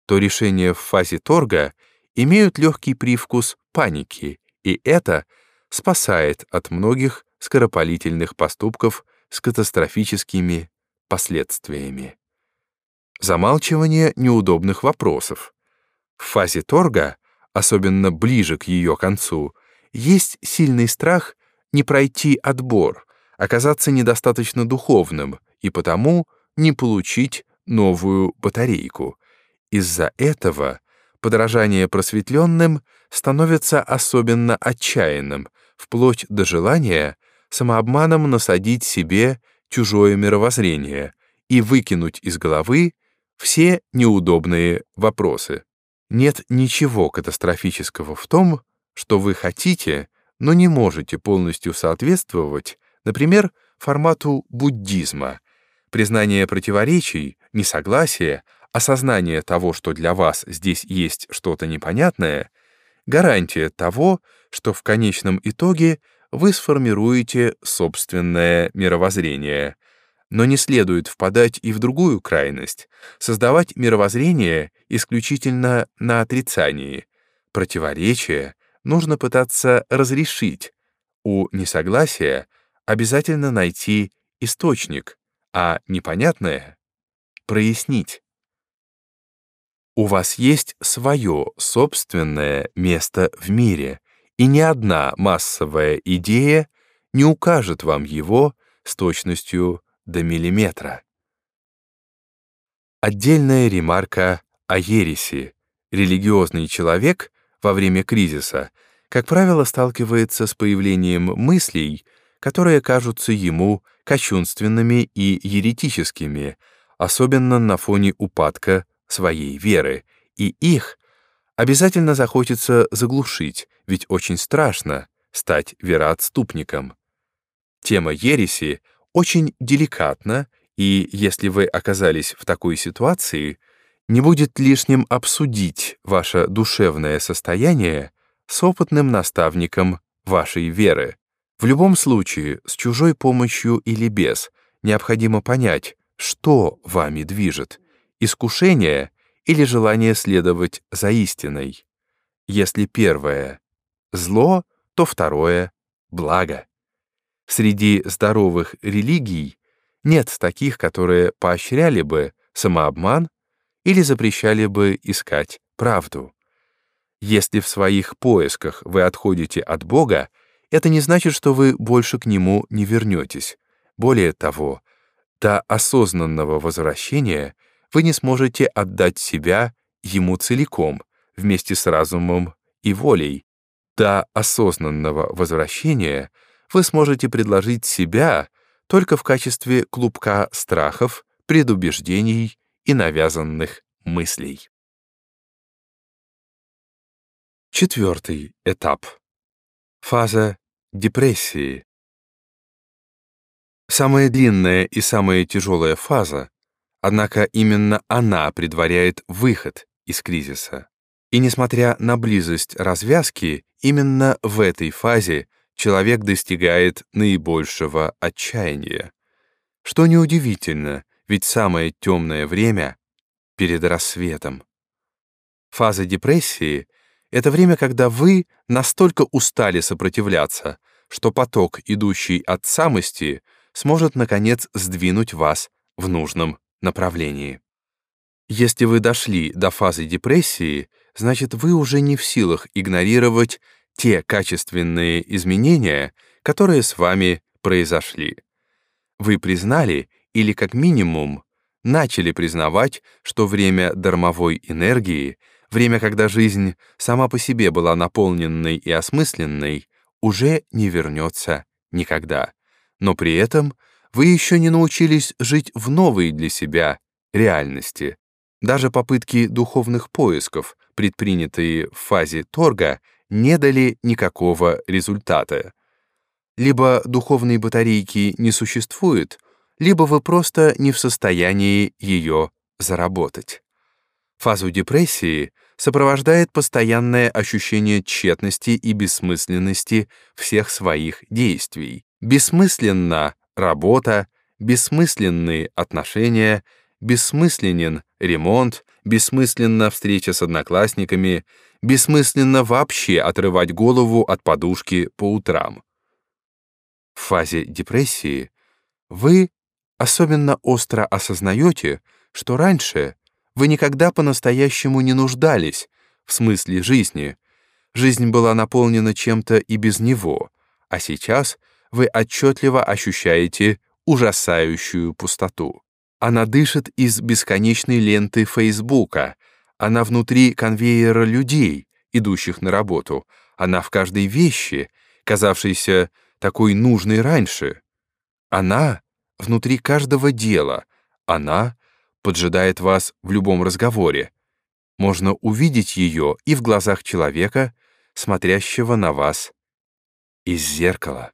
то решения в фазе торга имеют легкий привкус паники, и это спасает от многих скоропалительных поступков с катастрофическими последствиями. Замалчивание неудобных вопросов. В фазе торга, особенно ближе к ее концу, есть сильный страх не пройти отбор, оказаться недостаточно духовным и потому не получить новую батарейку. Из-за этого подражание просветленным становится особенно отчаянным, вплоть до желания самообманом насадить себе чужое мировоззрение и выкинуть из головы все неудобные вопросы. Нет ничего катастрофического в том, что вы хотите, но не можете полностью соответствовать, например, формату буддизма, признание противоречий, несогласие, осознание того, что для вас здесь есть что-то непонятное, гарантия того, что в конечном итоге вы сформируете собственное мировоззрение. Но не следует впадать и в другую крайность, создавать мировоззрение исключительно на отрицании. Противоречие нужно пытаться разрешить. У несогласия обязательно найти источник, а непонятное — прояснить. У вас есть свое собственное место в мире, и ни одна массовая идея не укажет вам его с точностью до миллиметра. Отдельная ремарка о ереси. Религиозный человек во время кризиса как правило, сталкивается с появлением мыслей, которые кажутся ему кощунственными и еретическими, особенно на фоне упадка своей веры, и их обязательно захочется заглушить, ведь очень страшно стать вероотступником. Тема ереси очень деликатна, и если вы оказались в такой ситуации, не будет лишним обсудить ваше душевное состояние с опытным наставником вашей веры. В любом случае, с чужой помощью или без, необходимо понять, что вами движет — искушение или желание следовать за истиной. Если первое — зло, то второе — благо. Среди здоровых религий нет таких, которые поощряли бы самообман или запрещали бы искать правду. Если в своих поисках вы отходите от Бога, это не значит, что вы больше к Нему не вернетесь. Более того, до осознанного возвращения вы не сможете отдать себя Ему целиком, вместе с разумом и волей. До осознанного возвращения вы сможете предложить себя только в качестве клубка страхов, предубеждений и навязанных мыслей. Четвертый этап. Фаза депрессии. Самая длинная и самая тяжелая фаза, однако именно она предваряет выход из кризиса. И несмотря на близость развязки, именно в этой фазе человек достигает наибольшего отчаяния. Что неудивительно, ведь самое темное время — перед рассветом. Фаза депрессии — это время, когда вы настолько устали сопротивляться, что поток, идущий от самости, сможет, наконец, сдвинуть вас в нужном направлении. Если вы дошли до фазы депрессии, значит, вы уже не в силах игнорировать те качественные изменения, которые с вами произошли. Вы признали или, как минимум, начали признавать, что время дармовой энергии, время, когда жизнь сама по себе была наполненной и осмысленной, уже не вернется никогда. Но при этом вы еще не научились жить в новой для себя реальности. Даже попытки духовных поисков, предпринятые в фазе торга, не дали никакого результата. Либо духовной батарейки не существует, либо вы просто не в состоянии ее заработать. Фазу депрессии сопровождает постоянное ощущение тщетности и бессмысленности всех своих действий. Бессмысленна работа, бессмысленные отношения, бессмысленен ремонт, бессмысленна встреча с одноклассниками, бессмысленно вообще отрывать голову от подушки по утрам. В фазе депрессии вы особенно остро осознаете, что раньше вы никогда по-настоящему не нуждались в смысле жизни. Жизнь была наполнена чем-то и без него, а сейчас вы отчетливо ощущаете ужасающую пустоту. Она дышит из бесконечной ленты Фейсбука, она внутри конвейера людей, идущих на работу, она в каждой вещи, казавшейся такой нужной раньше. Она внутри каждого дела, она поджидает вас в любом разговоре. Можно увидеть ее и в глазах человека, смотрящего на вас из зеркала.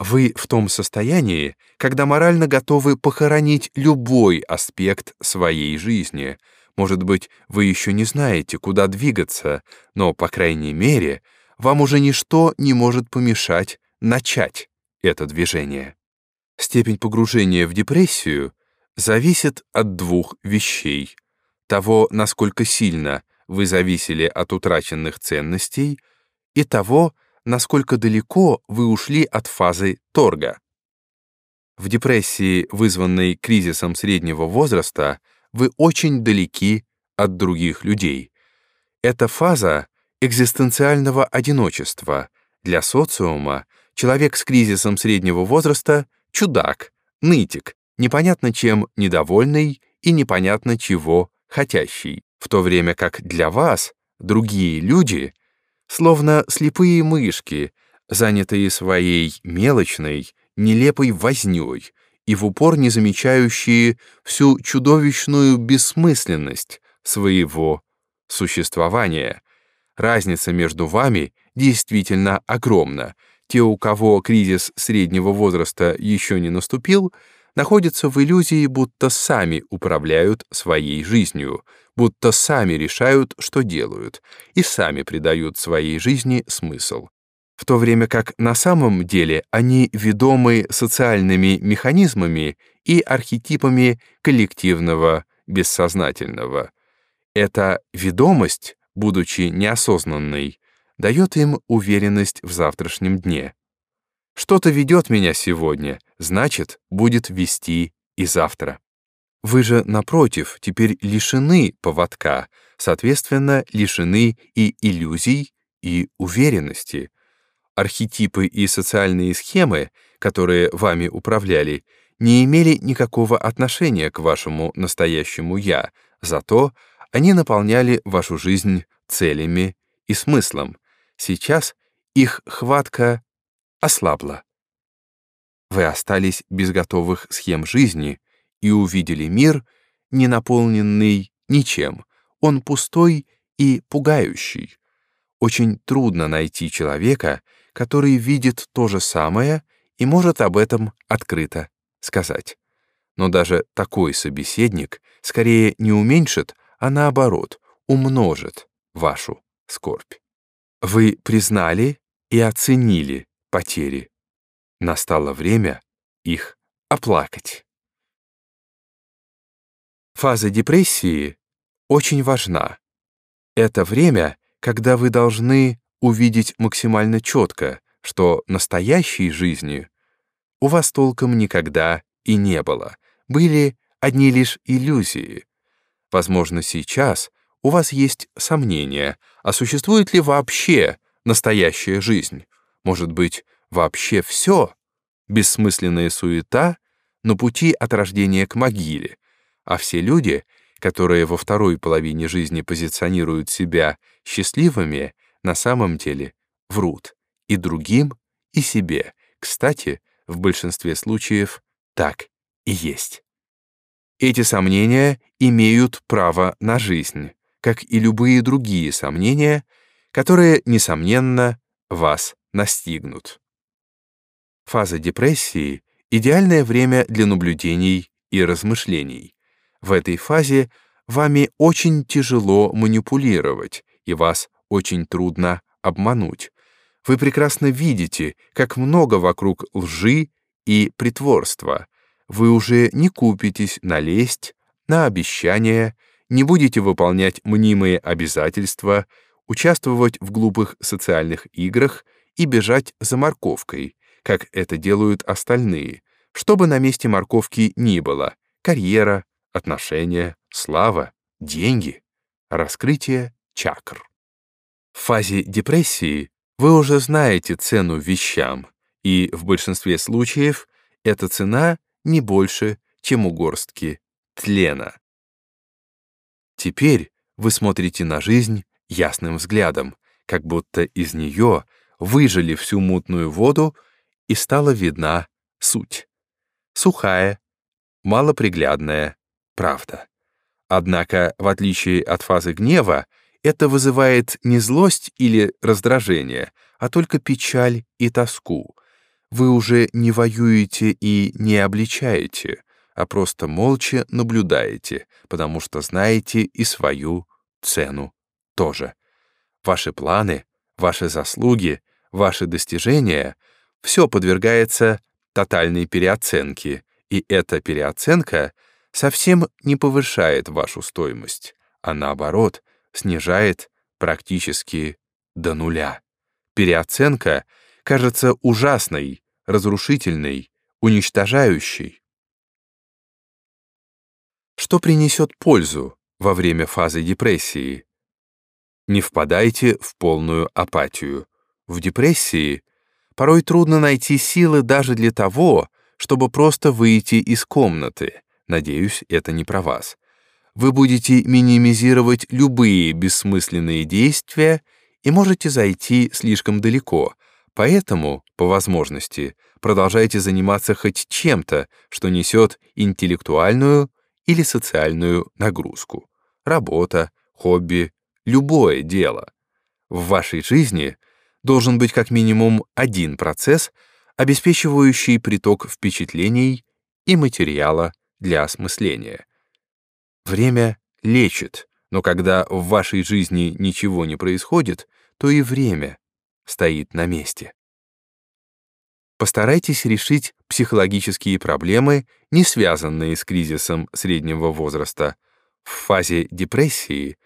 Вы в том состоянии, когда морально готовы похоронить любой аспект своей жизни. Может быть, вы еще не знаете, куда двигаться, но, по крайней мере, вам уже ничто не может помешать начать это движение. Степень погружения в депрессию зависит от двух вещей. Того, насколько сильно вы зависели от утраченных ценностей, и того, насколько далеко вы ушли от фазы торга. В депрессии, вызванной кризисом среднего возраста, вы очень далеки от других людей. Это фаза экзистенциального одиночества. Для социума человек с кризисом среднего возраста — чудак, нытик, непонятно чем недовольный и непонятно чего хотящий, в то время как для вас другие люди словно слепые мышки, занятые своей мелочной, нелепой вознёй и в упор не замечающие всю чудовищную бессмысленность своего существования. Разница между вами действительно огромна. Те, у кого кризис среднего возраста еще не наступил, находятся в иллюзии, будто сами управляют своей жизнью, будто сами решают, что делают, и сами придают своей жизни смысл в то время как на самом деле они ведомы социальными механизмами и архетипами коллективного бессознательного. Эта ведомость, будучи неосознанной, дает им уверенность в завтрашнем дне. Что-то ведет меня сегодня, значит, будет вести и завтра. Вы же, напротив, теперь лишены поводка, соответственно, лишены и иллюзий, и уверенности, архетипы и социальные схемы, которые вами управляли, не имели никакого отношения к вашему настоящему «я», зато они наполняли вашу жизнь целями и смыслом. Сейчас их хватка ослабла. Вы остались без готовых схем жизни и увидели мир, не наполненный ничем. Он пустой и пугающий. Очень трудно найти человека, который видит то же самое и может об этом открыто сказать. Но даже такой собеседник скорее не уменьшит, а наоборот, умножит вашу скорбь. Вы признали и оценили потери. Настало время их оплакать. Фаза депрессии очень важна. Это время, когда вы должны увидеть максимально четко, что настоящей жизни у вас толком никогда и не было, были одни лишь иллюзии. Возможно, сейчас у вас есть сомнения, а существует ли вообще настоящая жизнь? Может быть, вообще все? Бессмысленная суета на пути от рождения к могиле, а все люди, которые во второй половине жизни позиционируют себя счастливыми, на самом деле врут и другим, и себе. Кстати, в большинстве случаев так и есть. Эти сомнения имеют право на жизнь, как и любые другие сомнения, которые, несомненно, вас настигнут. Фаза депрессии — идеальное время для наблюдений и размышлений. В этой фазе вами очень тяжело манипулировать, и вас очень трудно обмануть. Вы прекрасно видите, как много вокруг лжи и притворства. Вы уже не купитесь на лесть, на обещания, не будете выполнять мнимые обязательства, участвовать в глупых социальных играх и бежать за морковкой, как это делают остальные, чтобы на месте морковки ни было — карьера, отношения, слава, деньги, раскрытие чакр. В фазе депрессии вы уже знаете цену вещам, и в большинстве случаев эта цена не больше, чем у горстки тлена. Теперь вы смотрите на жизнь ясным взглядом, как будто из нее выжили всю мутную воду и стала видна суть. Сухая, малоприглядная правда. Однако, в отличие от фазы гнева, это вызывает не злость или раздражение, а только печаль и тоску. Вы уже не воюете и не обличаете, а просто молча наблюдаете, потому что знаете и свою цену тоже. Ваши планы, ваши заслуги, ваши достижения — все подвергается тотальной переоценке, и эта переоценка совсем не повышает вашу стоимость, а наоборот — снижает практически до нуля. Переоценка кажется ужасной, разрушительной, уничтожающей. Что принесет пользу во время фазы депрессии? Не впадайте в полную апатию. В депрессии порой трудно найти силы даже для того, чтобы просто выйти из комнаты. Надеюсь, это не про вас вы будете минимизировать любые бессмысленные действия и можете зайти слишком далеко, поэтому, по возможности, продолжайте заниматься хоть чем-то, что несет интеллектуальную или социальную нагрузку. Работа, хобби, любое дело. В вашей жизни должен быть как минимум один процесс, обеспечивающий приток впечатлений и материала для осмысления. Время лечит, но когда в вашей жизни ничего не происходит, то и время стоит на месте. Постарайтесь решить психологические проблемы, не связанные с кризисом среднего возраста. В фазе депрессии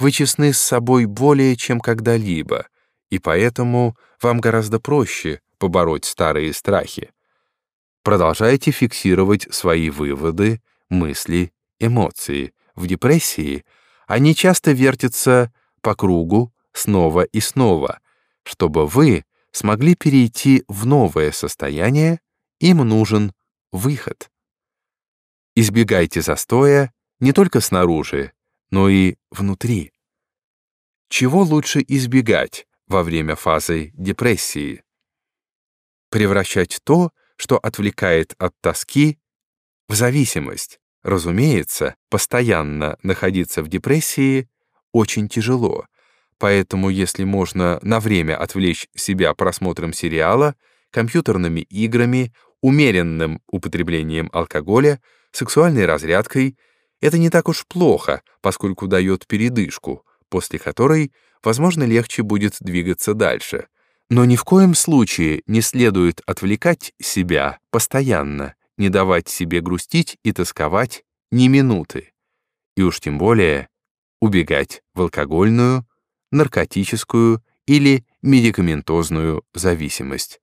вы честны с собой более чем когда-либо, и поэтому вам гораздо проще побороть старые страхи. Продолжайте фиксировать свои выводы, мысли, эмоции. В депрессии они часто вертятся по кругу снова и снова, чтобы вы смогли перейти в новое состояние, им нужен выход. Избегайте застоя не только снаружи, но и внутри. Чего лучше избегать во время фазы депрессии? Превращать то, что отвлекает от тоски, в зависимость. Разумеется, постоянно находиться в депрессии очень тяжело, поэтому если можно на время отвлечь себя просмотром сериала, компьютерными играми, умеренным употреблением алкоголя, сексуальной разрядкой, это не так уж плохо, поскольку дает передышку, после которой, возможно, легче будет двигаться дальше — но ни в коем случае не следует отвлекать себя постоянно, не давать себе грустить и тосковать ни минуты. И уж тем более убегать в алкогольную, наркотическую или медикаментозную зависимость.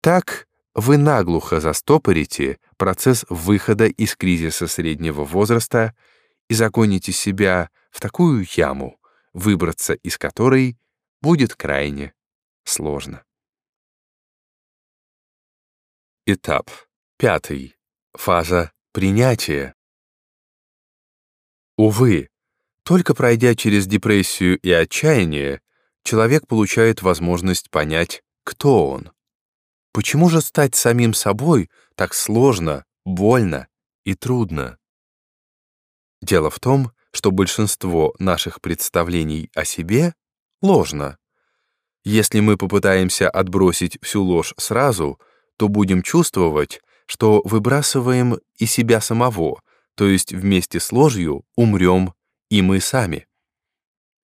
Так вы наглухо застопорите процесс выхода из кризиса среднего возраста и загоните себя в такую яму, выбраться из которой будет крайне сложно. Этап пятый. Фаза принятия. Увы, только пройдя через депрессию и отчаяние, человек получает возможность понять, кто он. Почему же стать самим собой так сложно, больно и трудно? Дело в том, что большинство наших представлений о себе ложно. Если мы попытаемся отбросить всю ложь сразу, то будем чувствовать, что выбрасываем и себя самого, то есть вместе с ложью умрем и мы сами.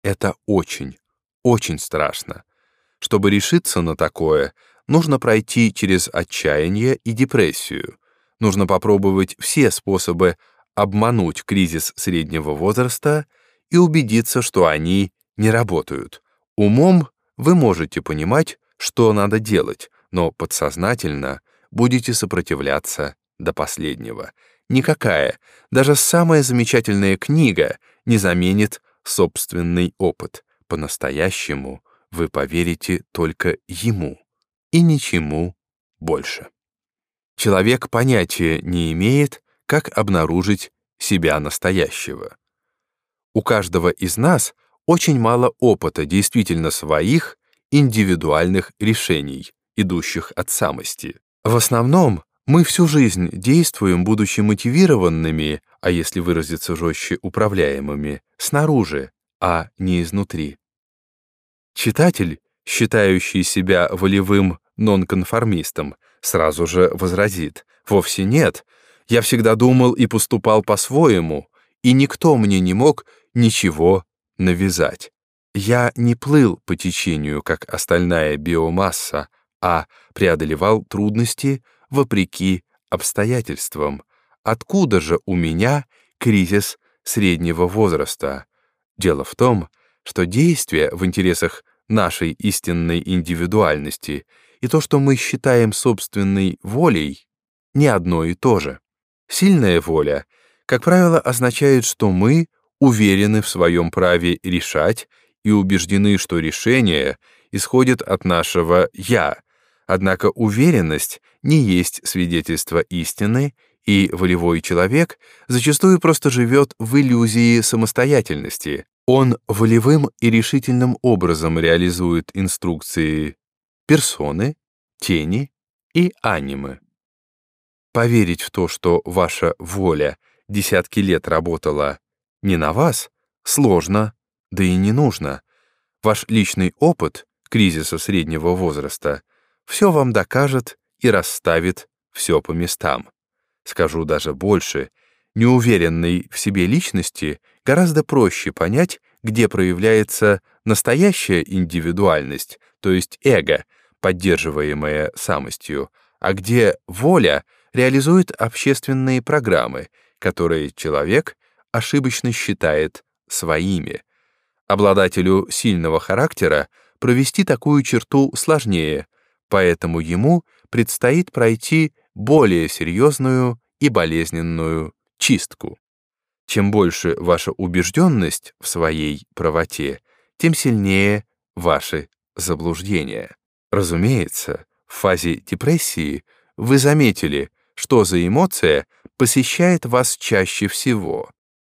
Это очень, очень страшно. Чтобы решиться на такое, нужно пройти через отчаяние и депрессию. Нужно попробовать все способы обмануть кризис среднего возраста и убедиться, что они не работают. Умом вы можете понимать, что надо делать, но подсознательно будете сопротивляться до последнего. Никакая, даже самая замечательная книга не заменит собственный опыт. По-настоящему вы поверите только ему и ничему больше. Человек понятия не имеет, как обнаружить себя настоящего. У каждого из нас очень мало опыта действительно своих индивидуальных решений, идущих от самости. В основном мы всю жизнь действуем, будучи мотивированными, а если выразиться жестче, управляемыми, снаружи, а не изнутри. Читатель, считающий себя волевым нонконформистом, сразу же возразит, «Вовсе нет, я всегда думал и поступал по-своему, и никто мне не мог ничего навязать. Я не плыл по течению, как остальная биомасса, а преодолевал трудности вопреки обстоятельствам. Откуда же у меня кризис среднего возраста? Дело в том, что действие в интересах нашей истинной индивидуальности и то, что мы считаем собственной волей, не одно и то же. Сильная воля, как правило, означает, что мы уверены в своем праве решать и убеждены, что решение исходит от нашего «я», однако уверенность не есть свидетельство истины, и волевой человек зачастую просто живет в иллюзии самостоятельности, Он волевым и решительным образом реализует инструкции персоны, тени и анимы. Поверить в то, что ваша воля десятки лет работала не на вас, сложно, да и не нужно. Ваш личный опыт кризиса среднего возраста все вам докажет и расставит все по местам. Скажу даже больше, неуверенной в себе личности гораздо проще понять, где проявляется настоящая индивидуальность, то есть эго, поддерживаемое самостью, а где воля реализует общественные программы, которые человек ошибочно считает своими. Обладателю сильного характера провести такую черту сложнее, поэтому ему предстоит пройти более серьезную и болезненную чистку. Чем больше ваша убежденность в своей правоте, тем сильнее ваши заблуждения. Разумеется, в фазе депрессии вы заметили, что за эмоция посещает вас чаще всего.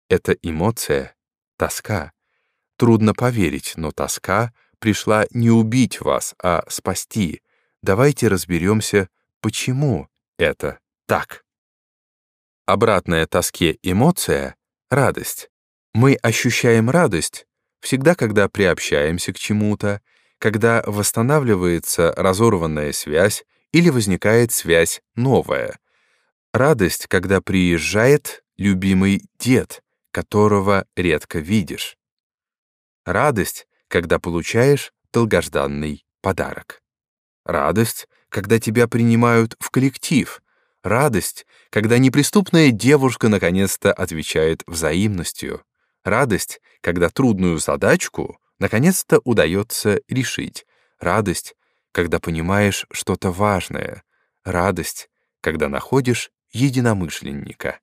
Это эмоция — тоска. Трудно поверить, но тоска пришла не убить вас, а спасти. Давайте разберемся, почему это так. Обратная тоске эмоция — радость. Мы ощущаем радость всегда, когда приобщаемся к чему-то, когда восстанавливается разорванная связь или возникает связь новая. Радость, когда приезжает любимый дед, которого редко видишь. Радость, когда получаешь долгожданный подарок. Радость, когда тебя принимают в коллектив, Радость, когда неприступная девушка наконец-то отвечает взаимностью. Радость, когда трудную задачку наконец-то удается решить. Радость, когда понимаешь что-то важное. Радость, когда находишь единомышленника.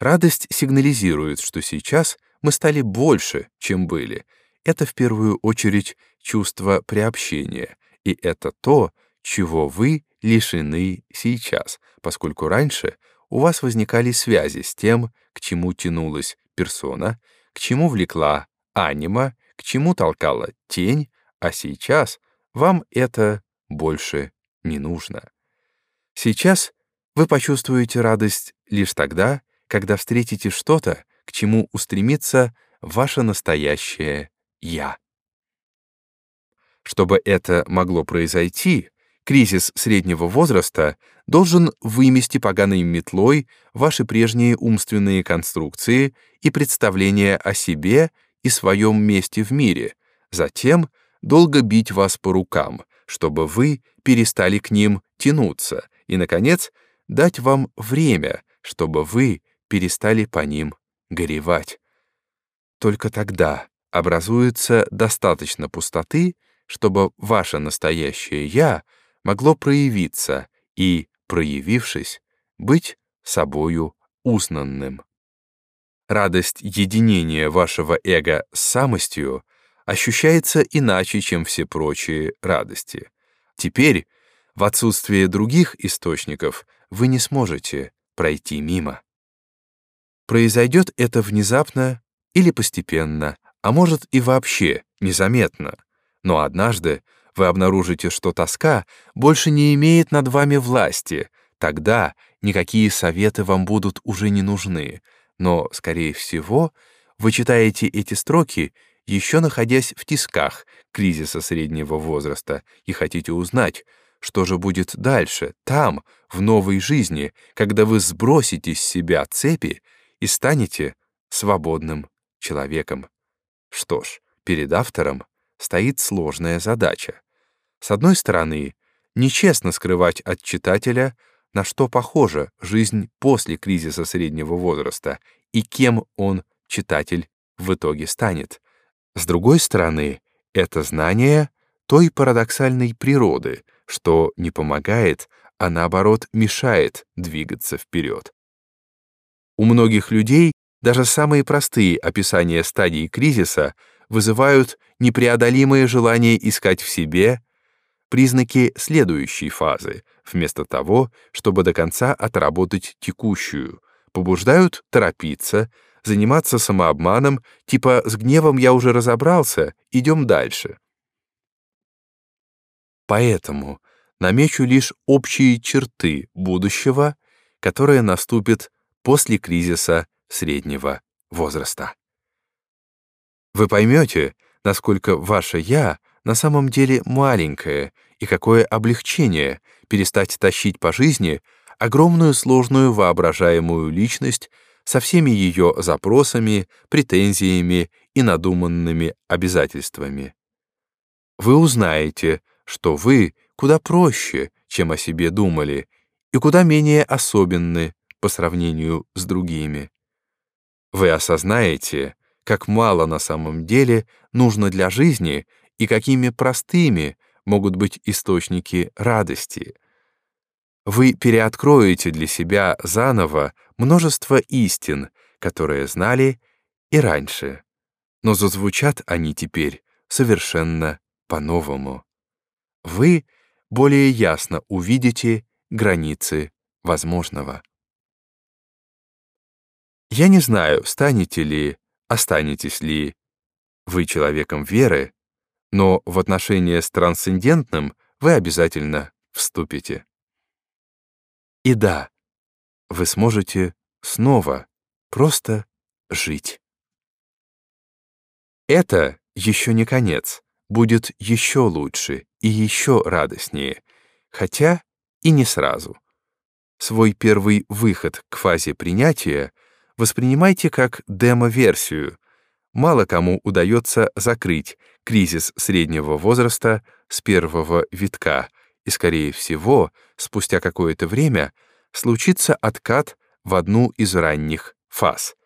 Радость сигнализирует, что сейчас мы стали больше, чем были. Это в первую очередь чувство приобщения, и это то, чего вы лишены сейчас, поскольку раньше у вас возникали связи с тем, к чему тянулась персона, к чему влекла анима, к чему толкала тень, а сейчас вам это больше не нужно. Сейчас вы почувствуете радость лишь тогда, когда встретите что-то, к чему устремится ваше настоящее «я». Чтобы это могло произойти, Кризис среднего возраста должен вымести поганой метлой ваши прежние умственные конструкции и представления о себе и своем месте в мире, затем долго бить вас по рукам, чтобы вы перестали к ним тянуться, и, наконец, дать вам время, чтобы вы перестали по ним горевать. Только тогда образуется достаточно пустоты, чтобы ваше настоящее «я» могло проявиться и, проявившись, быть собою узнанным. Радость единения вашего эго с самостью ощущается иначе, чем все прочие радости. Теперь, в отсутствие других источников, вы не сможете пройти мимо. Произойдет это внезапно или постепенно, а может и вообще незаметно, но однажды вы обнаружите, что тоска больше не имеет над вами власти, тогда никакие советы вам будут уже не нужны. Но, скорее всего, вы читаете эти строки, еще находясь в тисках кризиса среднего возраста, и хотите узнать, что же будет дальше, там, в новой жизни, когда вы сбросите с себя цепи и станете свободным человеком. Что ж, перед автором стоит сложная задача. С одной стороны, нечестно скрывать от читателя, на что похожа жизнь после кризиса среднего возраста и кем он, читатель, в итоге станет. С другой стороны, это знание той парадоксальной природы, что не помогает, а наоборот мешает двигаться вперед. У многих людей даже самые простые описания стадий кризиса вызывают непреодолимое желание искать в себе признаки следующей фазы, вместо того, чтобы до конца отработать текущую, побуждают торопиться, заниматься самообманом, типа «с гневом я уже разобрался, идем дальше». Поэтому намечу лишь общие черты будущего, которое наступит после кризиса среднего возраста. Вы поймете, насколько ваше «я» на самом деле маленькое и какое облегчение перестать тащить по жизни огромную сложную воображаемую личность со всеми ее запросами, претензиями и надуманными обязательствами. Вы узнаете, что вы куда проще, чем о себе думали, и куда менее особенны по сравнению с другими. Вы осознаете, как мало на самом деле нужно для жизни и какими простыми могут быть источники радости. Вы переоткроете для себя заново множество истин, которые знали и раньше, но зазвучат они теперь совершенно по-новому. Вы более ясно увидите границы возможного. Я не знаю, станете ли, останетесь ли вы человеком веры, но в отношения с трансцендентным вы обязательно вступите. И да, вы сможете снова просто жить. Это еще не конец, будет еще лучше и еще радостнее, хотя и не сразу. Свой первый выход к фазе принятия воспринимайте как демо-версию. Мало кому удается закрыть кризис среднего возраста с первого витка, и, скорее всего, спустя какое-то время случится откат в одну из ранних фаз.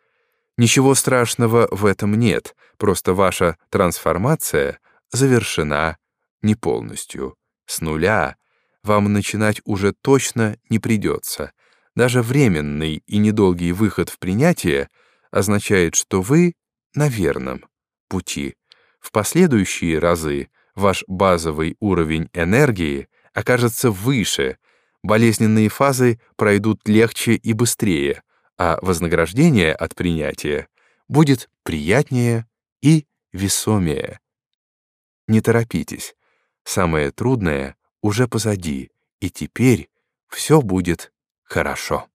Ничего страшного в этом нет, просто ваша трансформация завершена не полностью. С нуля вам начинать уже точно не придется. Даже временный и недолгий выход в принятие означает, что вы на верном пути. В последующие разы ваш базовый уровень энергии окажется выше, болезненные фазы пройдут легче и быстрее, а вознаграждение от принятия будет приятнее и весомее. Не торопитесь. Самое трудное уже позади, и теперь все будет хорошо.